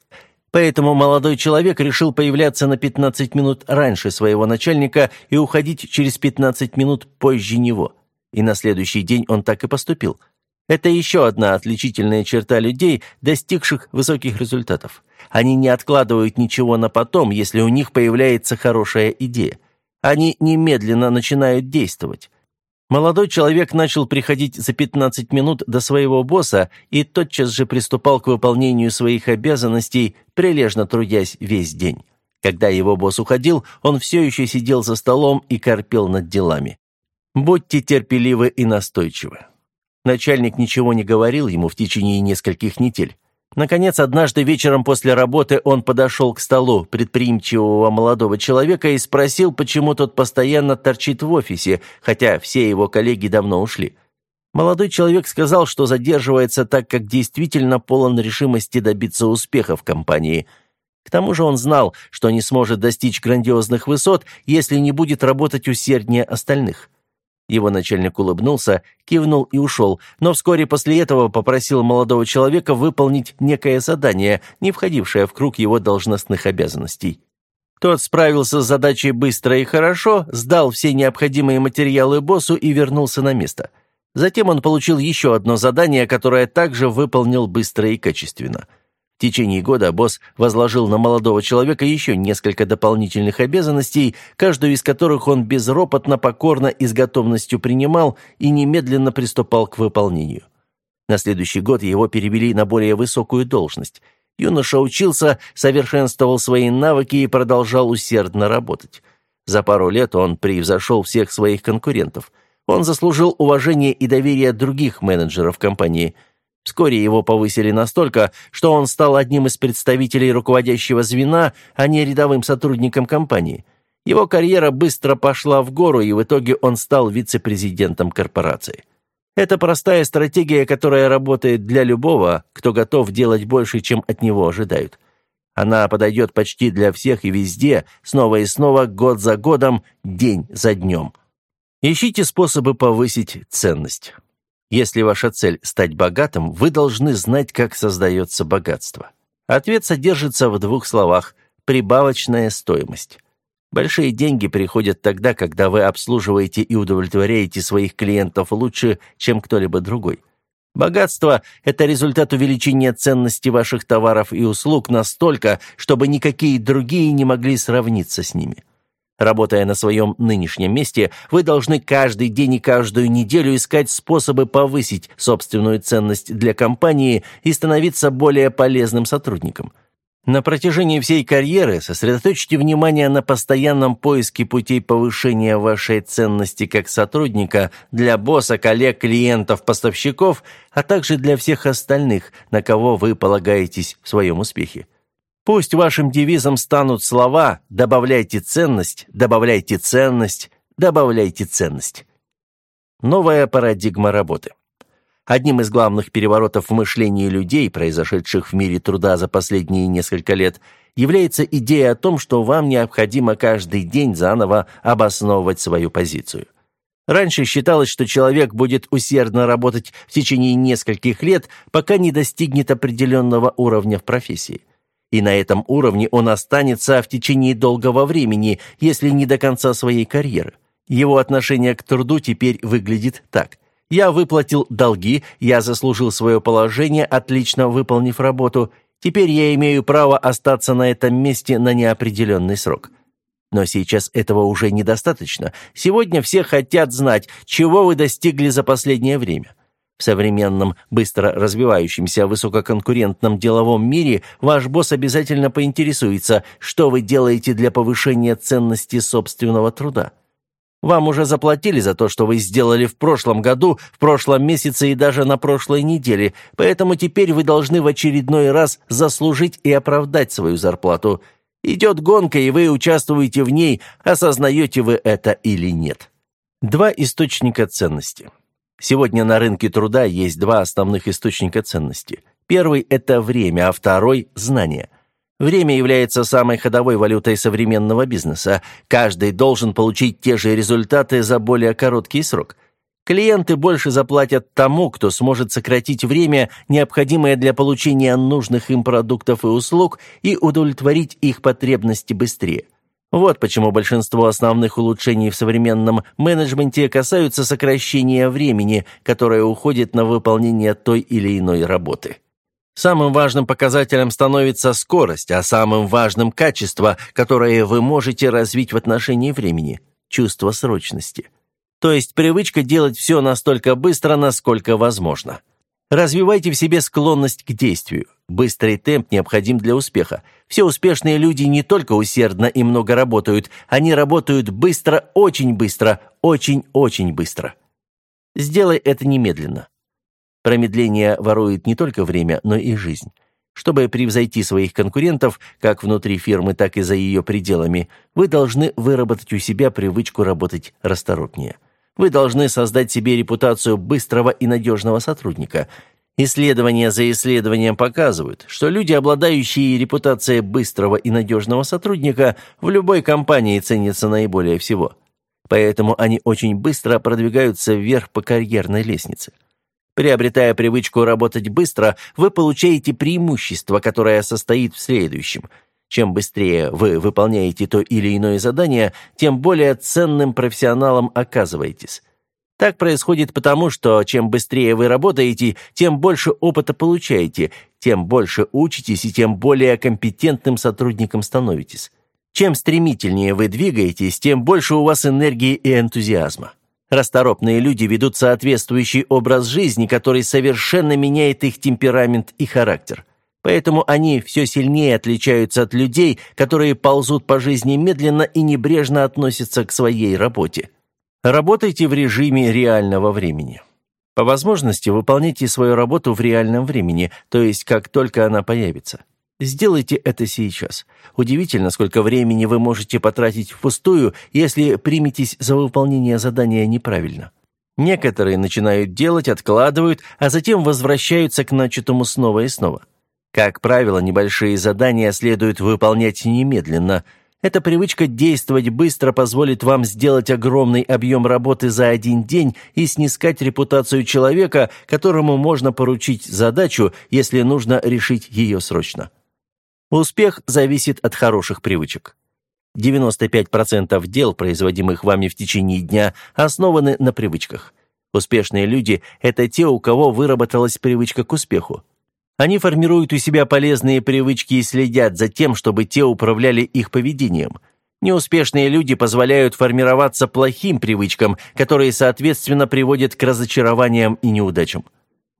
Поэтому молодой человек решил появляться на 15 минут раньше своего начальника и уходить через 15 минут позже него. И на следующий день он так и поступил. Это еще одна отличительная черта людей, достигших высоких результатов. Они не откладывают ничего на потом, если у них появляется хорошая идея. Они немедленно начинают действовать. Молодой человек начал приходить за 15 минут до своего босса и тотчас же приступал к выполнению своих обязанностей, прилежно трудясь весь день. Когда его босс уходил, он все еще сидел за столом и корпел над делами. Будьте терпеливы и настойчивы. Начальник ничего не говорил ему в течение нескольких недель. Наконец, однажды вечером после работы он подошел к столу предприимчивого молодого человека и спросил, почему тот постоянно торчит в офисе, хотя все его коллеги давно ушли. Молодой человек сказал, что задерживается так, как действительно полон решимости добиться успеха в компании. К тому же он знал, что не сможет достичь грандиозных высот, если не будет работать усерднее остальных. Его начальник улыбнулся, кивнул и ушел, но вскоре после этого попросил молодого человека выполнить некое задание, не входившее в круг его должностных обязанностей. Тот справился с задачей быстро и хорошо, сдал все необходимые материалы боссу и вернулся на место. Затем он получил еще одно задание, которое также выполнил быстро и качественно – в течение года босс возложил на молодого человека еще несколько дополнительных обязанностей, каждую из которых он безропотно, покорно и с готовностью принимал и немедленно приступал к выполнению. На следующий год его перевели на более высокую должность. Юноша учился, совершенствовал свои навыки и продолжал усердно работать. За пару лет он превзошел всех своих конкурентов. Он заслужил уважение и доверие других менеджеров компании – Вскоре его повысили настолько, что он стал одним из представителей руководящего звена, а не рядовым сотрудником компании. Его карьера быстро пошла в гору, и в итоге он стал вице-президентом корпорации. Это простая стратегия, которая работает для любого, кто готов делать больше, чем от него ожидают. Она подойдет почти для всех и везде, снова и снова, год за годом, день за днем. Ищите способы повысить ценность. Если ваша цель – стать богатым, вы должны знать, как создается богатство. Ответ содержится в двух словах – прибавочная стоимость. Большие деньги приходят тогда, когда вы обслуживаете и удовлетворяете своих клиентов лучше, чем кто-либо другой. Богатство – это результат увеличения ценности ваших товаров и услуг настолько, чтобы никакие другие не могли сравниться с ними. Работая на своем нынешнем месте, вы должны каждый день и каждую неделю искать способы повысить собственную ценность для компании и становиться более полезным сотрудником. На протяжении всей карьеры сосредоточьте внимание на постоянном поиске путей повышения вашей ценности как сотрудника для босса, коллег, клиентов, поставщиков, а также для всех остальных, на кого вы полагаетесь в своем успехе. Пусть вашим девизом станут слова «добавляйте ценность», «добавляйте ценность», «добавляйте ценность». Новая парадигма работы. Одним из главных переворотов в мышлении людей, произошедших в мире труда за последние несколько лет, является идея о том, что вам необходимо каждый день заново обосновывать свою позицию. Раньше считалось, что человек будет усердно работать в течение нескольких лет, пока не достигнет определенного уровня в профессии и на этом уровне он останется в течение долгого времени, если не до конца своей карьеры. Его отношение к труду теперь выглядит так. «Я выплатил долги, я заслужил свое положение, отлично выполнив работу. Теперь я имею право остаться на этом месте на неопределенный срок». Но сейчас этого уже недостаточно. Сегодня все хотят знать, чего вы достигли за последнее время. В современном, быстро развивающемся, высококонкурентном деловом мире ваш босс обязательно поинтересуется, что вы делаете для повышения ценности собственного труда. Вам уже заплатили за то, что вы сделали в прошлом году, в прошлом месяце и даже на прошлой неделе, поэтому теперь вы должны в очередной раз заслужить и оправдать свою зарплату. Идет гонка, и вы участвуете в ней, осознаете вы это или нет. Два источника ценности. Сегодня на рынке труда есть два основных источника ценности. Первый – это время, а второй – знание. Время является самой ходовой валютой современного бизнеса. Каждый должен получить те же результаты за более короткий срок. Клиенты больше заплатят тому, кто сможет сократить время, необходимое для получения нужных им продуктов и услуг, и удовлетворить их потребности быстрее. Вот почему большинство основных улучшений в современном менеджменте касаются сокращения времени, которое уходит на выполнение той или иной работы. Самым важным показателем становится скорость, а самым важным – качество, которое вы можете развить в отношении времени – чувство срочности. То есть привычка делать все настолько быстро, насколько возможно. Развивайте в себе склонность к действию. Быстрый темп необходим для успеха. Все успешные люди не только усердно и много работают, они работают быстро, очень быстро, очень-очень быстро. Сделай это немедленно. Промедление ворует не только время, но и жизнь. Чтобы превзойти своих конкурентов, как внутри фирмы, так и за ее пределами, вы должны выработать у себя привычку работать расторопнее. Вы должны создать себе репутацию быстрого и надежного сотрудника. Исследования за исследованием показывают, что люди, обладающие репутацией быстрого и надежного сотрудника, в любой компании ценятся наиболее всего. Поэтому они очень быстро продвигаются вверх по карьерной лестнице. Приобретая привычку работать быстро, вы получаете преимущество, которое состоит в следующем. Чем быстрее вы выполняете то или иное задание, тем более ценным профессионалом оказываетесь. Так происходит потому, что чем быстрее вы работаете, тем больше опыта получаете, тем больше учитесь и тем более компетентным сотрудником становитесь. Чем стремительнее вы двигаетесь, тем больше у вас энергии и энтузиазма. Расторопные люди ведут соответствующий образ жизни, который совершенно меняет их темперамент и характер. Поэтому они все сильнее отличаются от людей, которые ползут по жизни медленно и небрежно относятся к своей работе. Работайте в режиме реального времени. По возможности выполняйте свою работу в реальном времени, то есть как только она появится. Сделайте это сейчас. Удивительно, сколько времени вы можете потратить впустую, если приметесь за выполнение задания неправильно. Некоторые начинают делать, откладывают, а затем возвращаются к начатому снова и снова. Как правило, небольшие задания следует выполнять немедленно. Эта привычка действовать быстро позволит вам сделать огромный объем работы за один день и снискать репутацию человека, которому можно поручить задачу, если нужно решить ее срочно. Успех зависит от хороших привычек. 95% дел, производимых вами в течение дня, основаны на привычках. Успешные люди – это те, у кого выработалась привычка к успеху. Они формируют у себя полезные привычки и следят за тем, чтобы те управляли их поведением. Неуспешные люди позволяют формироваться плохим привычкам, которые, соответственно, приводят к разочарованиям и неудачам.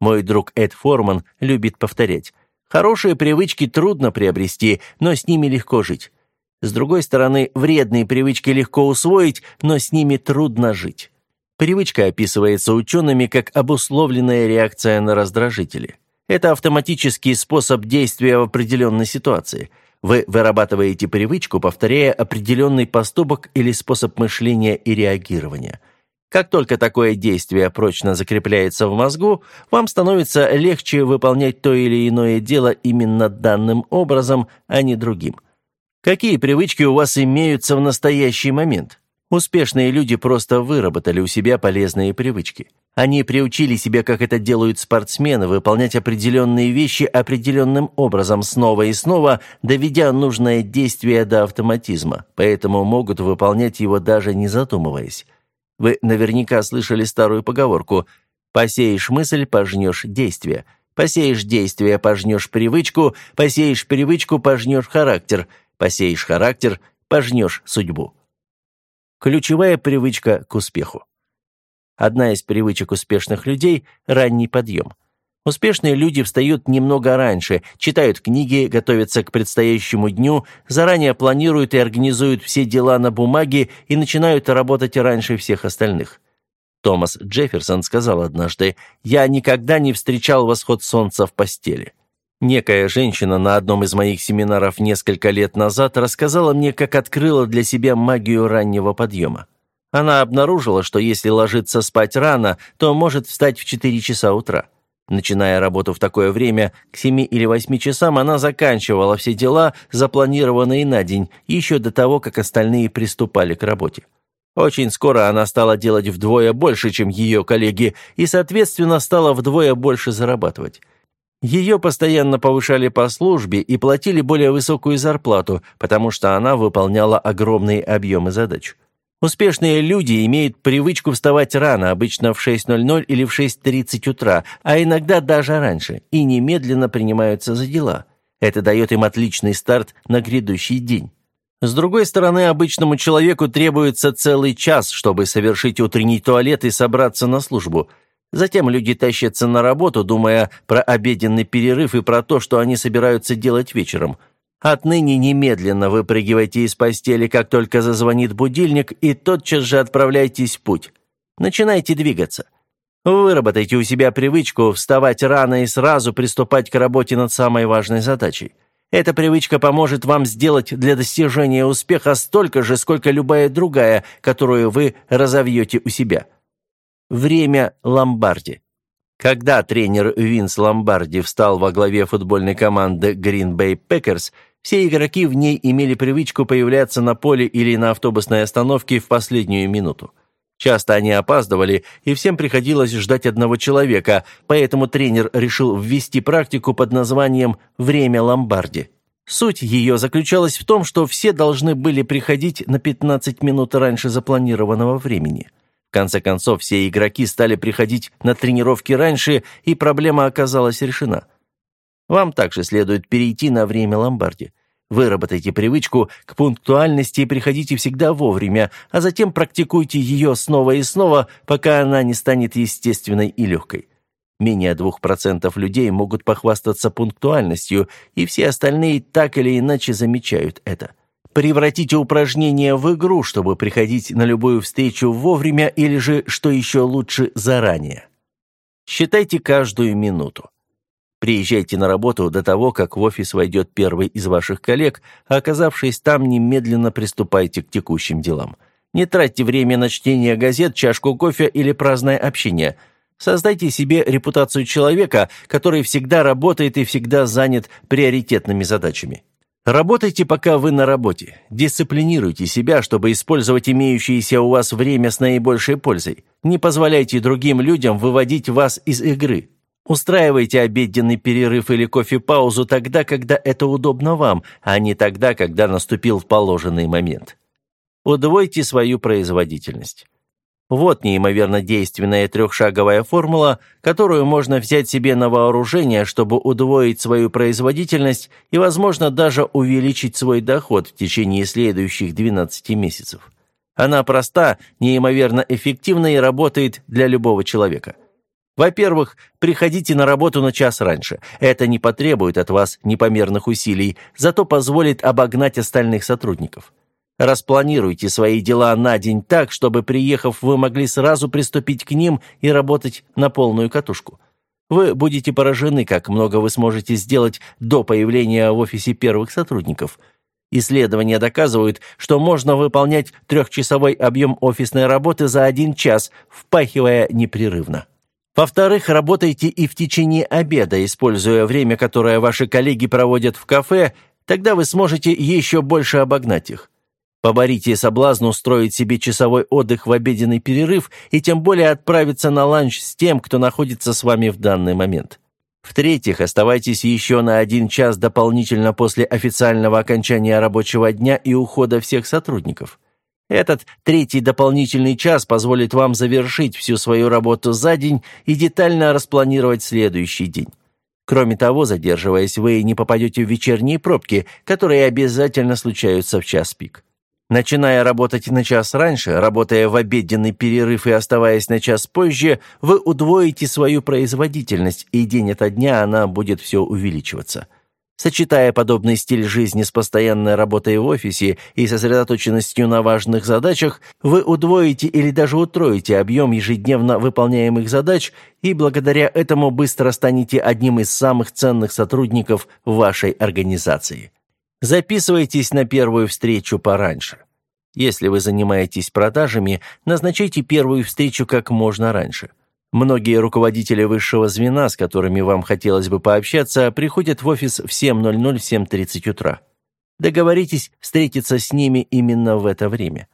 Мой друг Эд Форман любит повторять – Хорошие привычки трудно приобрести, но с ними легко жить. С другой стороны, вредные привычки легко усвоить, но с ними трудно жить. Привычка описывается учеными как обусловленная реакция на раздражители. Это автоматический способ действия в определенной ситуации. Вы вырабатываете привычку, повторяя определенный поступок или способ мышления и реагирования – как только такое действие прочно закрепляется в мозгу, вам становится легче выполнять то или иное дело именно данным образом, а не другим. Какие привычки у вас имеются в настоящий момент? Успешные люди просто выработали у себя полезные привычки. Они приучили себя, как это делают спортсмены, выполнять определенные вещи определенным образом снова и снова, доведя нужное действие до автоматизма, поэтому могут выполнять его даже не задумываясь. Вы наверняка слышали старую поговорку «посеешь мысль, пожнешь действие». Посеешь действие, пожнешь привычку, посеешь привычку, пожнешь характер, посеешь характер, пожнешь судьбу. Ключевая привычка к успеху. Одна из привычек успешных людей – ранний подъем – Успешные люди встают немного раньше, читают книги, готовятся к предстоящему дню, заранее планируют и организуют все дела на бумаге и начинают работать раньше всех остальных. Томас Джефферсон сказал однажды, «Я никогда не встречал восход солнца в постели». Некая женщина на одном из моих семинаров несколько лет назад рассказала мне, как открыла для себя магию раннего подъема. Она обнаружила, что если ложиться спать рано, то может встать в 4 часа утра. Начиная работу в такое время, к семи или восьми часам она заканчивала все дела, запланированные на день, еще до того, как остальные приступали к работе. Очень скоро она стала делать вдвое больше, чем ее коллеги, и, соответственно, стала вдвое больше зарабатывать. Ее постоянно повышали по службе и платили более высокую зарплату, потому что она выполняла огромные объемы задач. Успешные люди имеют привычку вставать рано, обычно в 6.00 или в 6.30 утра, а иногда даже раньше, и немедленно принимаются за дела. Это дает им отличный старт на грядущий день. С другой стороны, обычному человеку требуется целый час, чтобы совершить утренний туалет и собраться на службу. Затем люди тащатся на работу, думая про обеденный перерыв и про то, что они собираются делать вечером – Отныне немедленно выпрыгивайте из постели, как только зазвонит будильник, и тотчас же отправляйтесь в путь. Начинайте двигаться. Выработайте у себя привычку вставать рано и сразу приступать к работе над самой важной задачей. Эта привычка поможет вам сделать для достижения успеха столько же, сколько любая другая, которую вы разовьете у себя. Время Ломбарди. Когда тренер Винс Ломбарди встал во главе футбольной команды Green Bay Packers, все игроки в ней имели привычку появляться на поле или на автобусной остановке в последнюю минуту. Часто они опаздывали, и всем приходилось ждать одного человека, поэтому тренер решил ввести практику под названием «Время Ломбарди». Суть ее заключалась в том, что все должны были приходить на 15 минут раньше запланированного времени. В конце концов, все игроки стали приходить на тренировки раньше, и проблема оказалась решена. Вам также следует перейти на время ломбарди. Выработайте привычку к пунктуальности и приходите всегда вовремя, а затем практикуйте ее снова и снова, пока она не станет естественной и легкой. Менее 2% людей могут похвастаться пунктуальностью, и все остальные так или иначе замечают это. Превратите упражнение в игру, чтобы приходить на любую встречу вовремя или же, что еще лучше, заранее. Считайте каждую минуту. Приезжайте на работу до того, как в офис войдет первый из ваших коллег, а оказавшись там, немедленно приступайте к текущим делам. Не тратьте время на чтение газет, чашку кофе или праздное общение. Создайте себе репутацию человека, который всегда работает и всегда занят приоритетными задачами. Работайте, пока вы на работе. Дисциплинируйте себя, чтобы использовать имеющееся у вас время с наибольшей пользой. Не позволяйте другим людям выводить вас из игры. Устраивайте обеденный перерыв или кофе-паузу тогда, когда это удобно вам, а не тогда, когда наступил положенный момент. Удвойте свою производительность. Вот неимоверно действенная трехшаговая формула, которую можно взять себе на вооружение, чтобы удвоить свою производительность и, возможно, даже увеличить свой доход в течение следующих 12 месяцев. Она проста, неимоверно эффективна и работает для любого человека. Во-первых, приходите на работу на час раньше. Это не потребует от вас непомерных усилий, зато позволит обогнать остальных сотрудников. Распланируйте свои дела на день так, чтобы, приехав, вы могли сразу приступить к ним и работать на полную катушку. Вы будете поражены, как много вы сможете сделать до появления в офисе первых сотрудников. Исследования доказывают, что можно выполнять трехчасовой объем офисной работы за один час, впахивая непрерывно. Во-вторых, работайте и в течение обеда, используя время, которое ваши коллеги проводят в кафе, тогда вы сможете еще больше обогнать их. Поборите соблазн устроить себе часовой отдых в обеденный перерыв и тем более отправиться на ланч с тем, кто находится с вами в данный момент. В-третьих, оставайтесь еще на один час дополнительно после официального окончания рабочего дня и ухода всех сотрудников. Этот третий дополнительный час позволит вам завершить всю свою работу за день и детально распланировать следующий день. Кроме того, задерживаясь, вы не попадете в вечерние пробки, которые обязательно случаются в час пик. Начиная работать на час раньше, работая в обеденный перерыв и оставаясь на час позже, вы удвоите свою производительность, и день ото дня она будет все увеличиваться. Сочетая подобный стиль жизни с постоянной работой в офисе и сосредоточенностью на важных задачах, вы удвоите или даже утроите объем ежедневно выполняемых задач и благодаря этому быстро станете одним из самых ценных сотрудников вашей организации. Записывайтесь на первую встречу пораньше. Если вы занимаетесь продажами, назначайте первую встречу как можно раньше. Многие руководители высшего звена, с которыми вам хотелось бы пообщаться, приходят в офис в 7.00-7.30 утра. Договоритесь встретиться с ними именно в это время.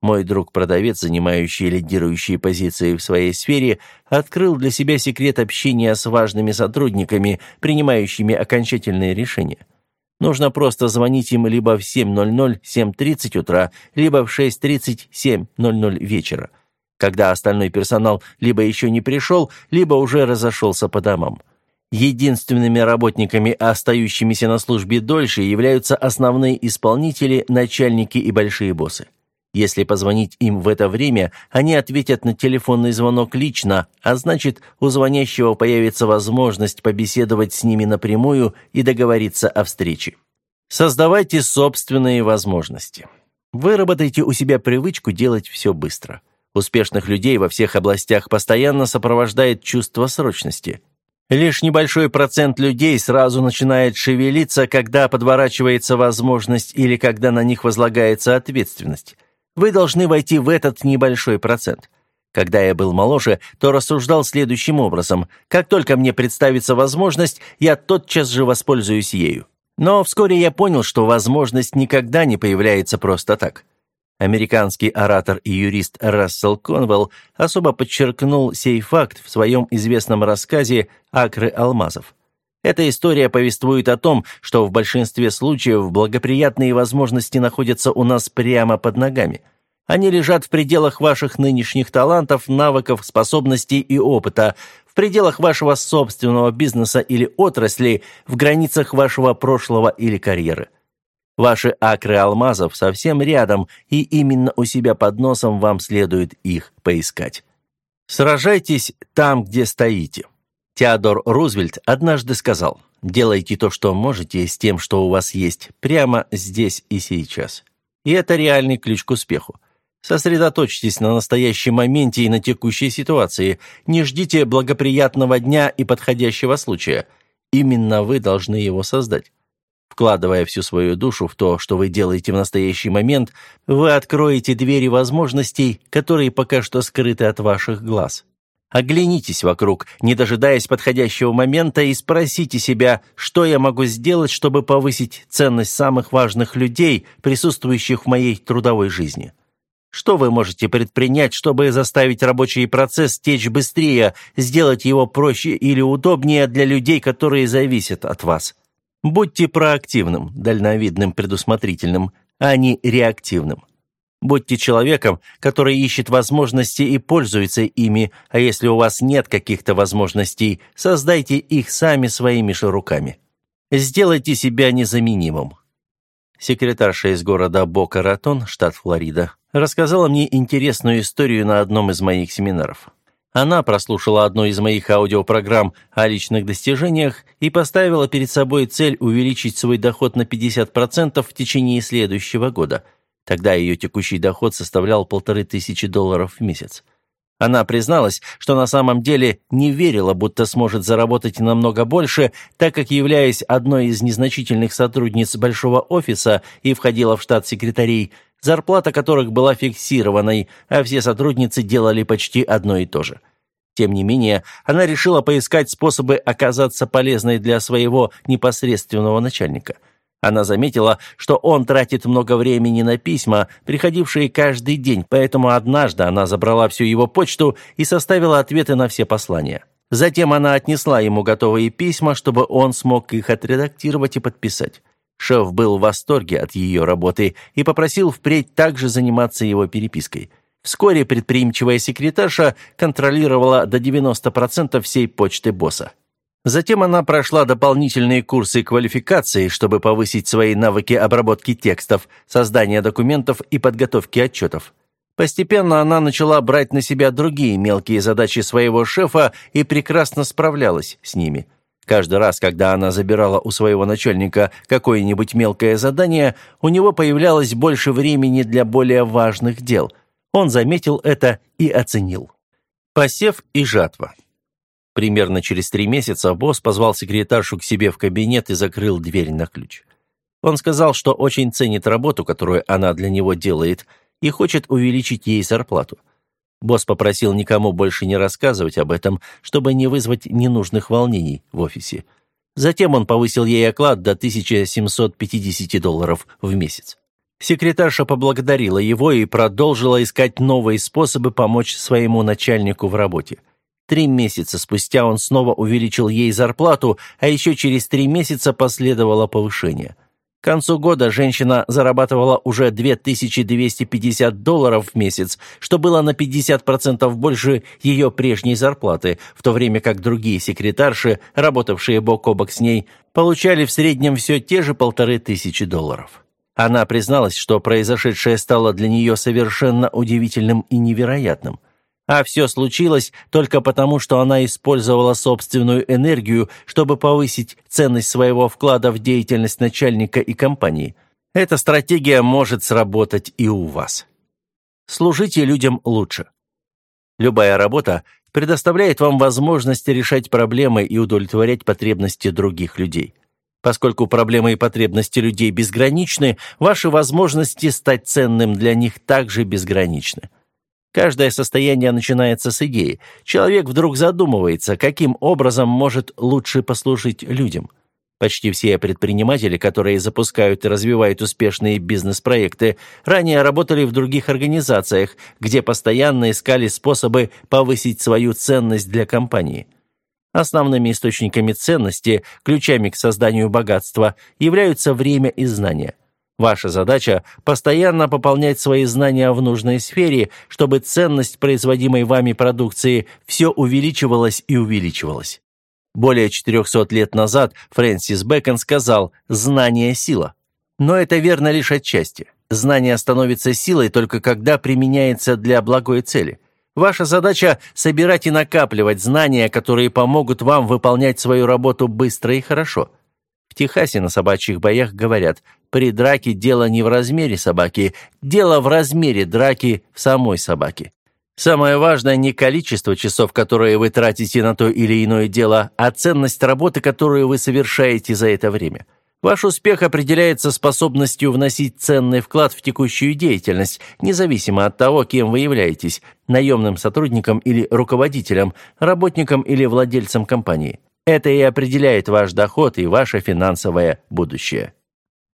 Мой друг-продавец, занимающий лидирующие позиции в своей сфере, открыл для себя секрет общения с важными сотрудниками, принимающими окончательные решения. Нужно просто звонить им либо в 7.00, 7.30 утра, либо в 6.30, 7.00 вечера, когда остальной персонал либо еще не пришел, либо уже разошелся по домам. Единственными работниками, остающимися на службе дольше, являются основные исполнители, начальники и большие боссы. Если позвонить им в это время, они ответят на телефонный звонок лично, а значит, у звонящего появится возможность побеседовать с ними напрямую и договориться о встрече. Создавайте собственные возможности. Выработайте у себя привычку делать все быстро. Успешных людей во всех областях постоянно сопровождает чувство срочности. Лишь небольшой процент людей сразу начинает шевелиться, когда подворачивается возможность или когда на них возлагается ответственность. Вы должны войти в этот небольшой процент. Когда я был моложе, то рассуждал следующим образом. Как только мне представится возможность, я тотчас же воспользуюсь ею. Но вскоре я понял, что возможность никогда не появляется просто так. Американский оратор и юрист Рассел Конвелл особо подчеркнул сей факт в своем известном рассказе «Акры алмазов». Эта история повествует о том, что в большинстве случаев благоприятные возможности находятся у нас прямо под ногами – они лежат в пределах ваших нынешних талантов, навыков, способностей и опыта, в пределах вашего собственного бизнеса или отрасли, в границах вашего прошлого или карьеры. Ваши акры алмазов совсем рядом, и именно у себя под носом вам следует их поискать. Сражайтесь там, где стоите. Теодор Рузвельт однажды сказал, делайте то, что можете, с тем, что у вас есть, прямо здесь и сейчас. И это реальный ключ к успеху. Сосредоточьтесь на настоящем моменте и на текущей ситуации. Не ждите благоприятного дня и подходящего случая. Именно вы должны его создать. Вкладывая всю свою душу в то, что вы делаете в настоящий момент, вы откроете двери возможностей, которые пока что скрыты от ваших глаз. Оглянитесь вокруг, не дожидаясь подходящего момента, и спросите себя, что я могу сделать, чтобы повысить ценность самых важных людей, присутствующих в моей трудовой жизни. Что вы можете предпринять, чтобы заставить рабочий процесс течь быстрее, сделать его проще или удобнее для людей, которые зависят от вас? Будьте проактивным, дальновидным, предусмотрительным, а не реактивным. Будьте человеком, который ищет возможности и пользуется ими, а если у вас нет каких-то возможностей, создайте их сами своими же руками. Сделайте себя незаменимым. Секретарша из города Бока-Ратон, штат Флорида, рассказала мне интересную историю на одном из моих семинаров. Она прослушала одну из моих аудиопрограмм о личных достижениях и поставила перед собой цель увеличить свой доход на 50% в течение следующего года. Тогда ее текущий доход составлял полторы тысячи долларов в месяц. Она призналась, что на самом деле не верила, будто сможет заработать намного больше, так как, являясь одной из незначительных сотрудниц большого офиса и входила в штат секретарей, зарплата которых была фиксированной, а все сотрудницы делали почти одно и то же. Тем не менее, она решила поискать способы оказаться полезной для своего непосредственного начальника. Она заметила, что он тратит много времени на письма, приходившие каждый день, поэтому однажды она забрала всю его почту и составила ответы на все послания. Затем она отнесла ему готовые письма, чтобы он смог их отредактировать и подписать. Шеф был в восторге от ее работы и попросил впредь также заниматься его перепиской. Вскоре предприимчивая секретарша контролировала до 90% всей почты босса. Затем она прошла дополнительные курсы квалификации, чтобы повысить свои навыки обработки текстов, создания документов и подготовки отчетов. Постепенно она начала брать на себя другие мелкие задачи своего шефа и прекрасно справлялась с ними – Каждый раз, когда она забирала у своего начальника какое-нибудь мелкое задание, у него появлялось больше времени для более важных дел. Он заметил это и оценил. Посев и жатва. Примерно через три месяца босс позвал секретаршу к себе в кабинет и закрыл дверь на ключ. Он сказал, что очень ценит работу, которую она для него делает, и хочет увеличить ей зарплату. Босс попросил никому больше не рассказывать об этом, чтобы не вызвать ненужных волнений в офисе. Затем он повысил ей оклад до 1750 долларов в месяц. Секретарша поблагодарила его и продолжила искать новые способы помочь своему начальнику в работе. Три месяца спустя он снова увеличил ей зарплату, а еще через три месяца последовало повышение – к концу года женщина зарабатывала уже 2250 долларов в месяц, что было на 50% больше ее прежней зарплаты, в то время как другие секретарши, работавшие бок о бок с ней, получали в среднем все те же полторы тысячи долларов. Она призналась, что произошедшее стало для нее совершенно удивительным и невероятным. А все случилось только потому, что она использовала собственную энергию, чтобы повысить ценность своего вклада в деятельность начальника и компании. Эта стратегия может сработать и у вас. Служите людям лучше. Любая работа предоставляет вам возможность решать проблемы и удовлетворять потребности других людей. Поскольку проблемы и потребности людей безграничны, ваши возможности стать ценным для них также безграничны. Каждое состояние начинается с идеи. Человек вдруг задумывается, каким образом может лучше послужить людям. Почти все предприниматели, которые запускают и развивают успешные бизнес-проекты, ранее работали в других организациях, где постоянно искали способы повысить свою ценность для компании. Основными источниками ценности, ключами к созданию богатства, являются время и знания. Ваша задача – постоянно пополнять свои знания в нужной сфере, чтобы ценность производимой вами продукции все увеличивалась и увеличивалась. Более 400 лет назад Фрэнсис Бэкон сказал «знание – сила». Но это верно лишь отчасти. Знание становится силой только когда применяется для благой цели. Ваша задача – собирать и накапливать знания, которые помогут вам выполнять свою работу быстро и хорошо. В Техасе на собачьих боях говорят, при драке дело не в размере собаки, дело в размере драки в самой собаке. Самое важное не количество часов, которые вы тратите на то или иное дело, а ценность работы, которую вы совершаете за это время. Ваш успех определяется способностью вносить ценный вклад в текущую деятельность, независимо от того, кем вы являетесь – наемным сотрудником или руководителем, работником или владельцем компании. Это и определяет ваш доход и ваше финансовое будущее.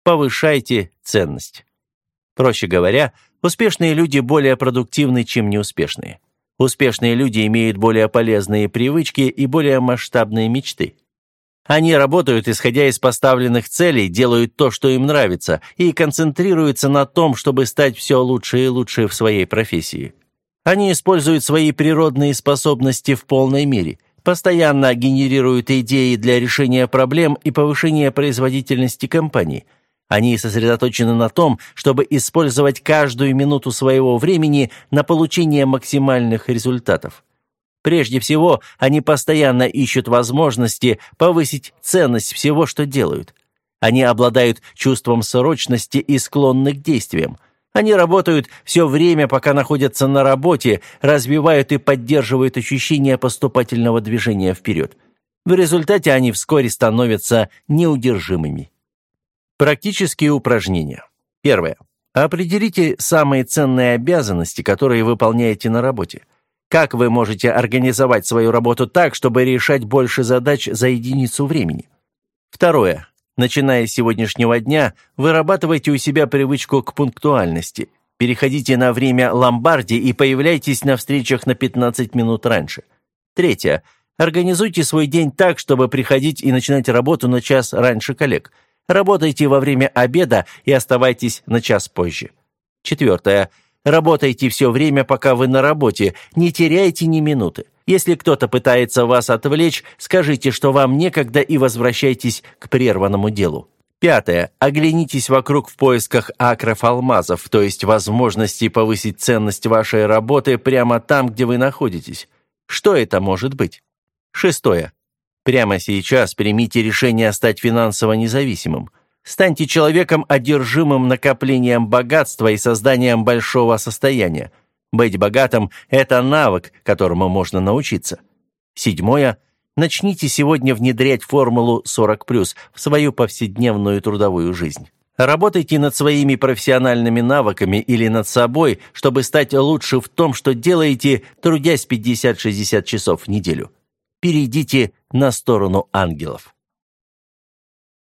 Повышайте ценность. Проще говоря – Успешные люди более продуктивны, чем неуспешные. Успешные люди имеют более полезные привычки и более масштабные мечты. Они работают, исходя из поставленных целей, делают то, что им нравится, и концентрируются на том, чтобы стать все лучше и лучше в своей профессии. Они используют свои природные способности в полной мере, постоянно генерируют идеи для решения проблем и повышения производительности компании – они сосредоточены на том, чтобы использовать каждую минуту своего времени на получение максимальных результатов. Прежде всего, они постоянно ищут возможности повысить ценность всего, что делают. Они обладают чувством срочности и склонны к действиям. Они работают все время, пока находятся на работе, развивают и поддерживают ощущение поступательного движения вперед. В результате они вскоре становятся неудержимыми. Практические упражнения. Первое. Определите самые ценные обязанности, которые выполняете на работе. Как вы можете организовать свою работу так, чтобы решать больше задач за единицу времени? Второе. Начиная с сегодняшнего дня, вырабатывайте у себя привычку к пунктуальности. Переходите на время ломбарди и появляйтесь на встречах на 15 минут раньше. Третье. Организуйте свой день так, чтобы приходить и начинать работу на час раньше коллег – Работайте во время обеда и оставайтесь на час позже. Четвертое. Работайте все время, пока вы на работе, не теряйте ни минуты. Если кто-то пытается вас отвлечь, скажите, что вам некогда и возвращайтесь к прерванному делу. Пятое. Оглянитесь вокруг в поисках акров алмазов, то есть возможности повысить ценность вашей работы прямо там, где вы находитесь. Что это может быть? Шестое. Прямо сейчас примите решение стать финансово независимым. Станьте человеком, одержимым накоплением богатства и созданием большого состояния. Быть богатым – это навык, которому можно научиться. Седьмое. Начните сегодня внедрять формулу 40+, в свою повседневную трудовую жизнь. Работайте над своими профессиональными навыками или над собой, чтобы стать лучше в том, что делаете, трудясь 50-60 часов в неделю перейдите на сторону ангелов.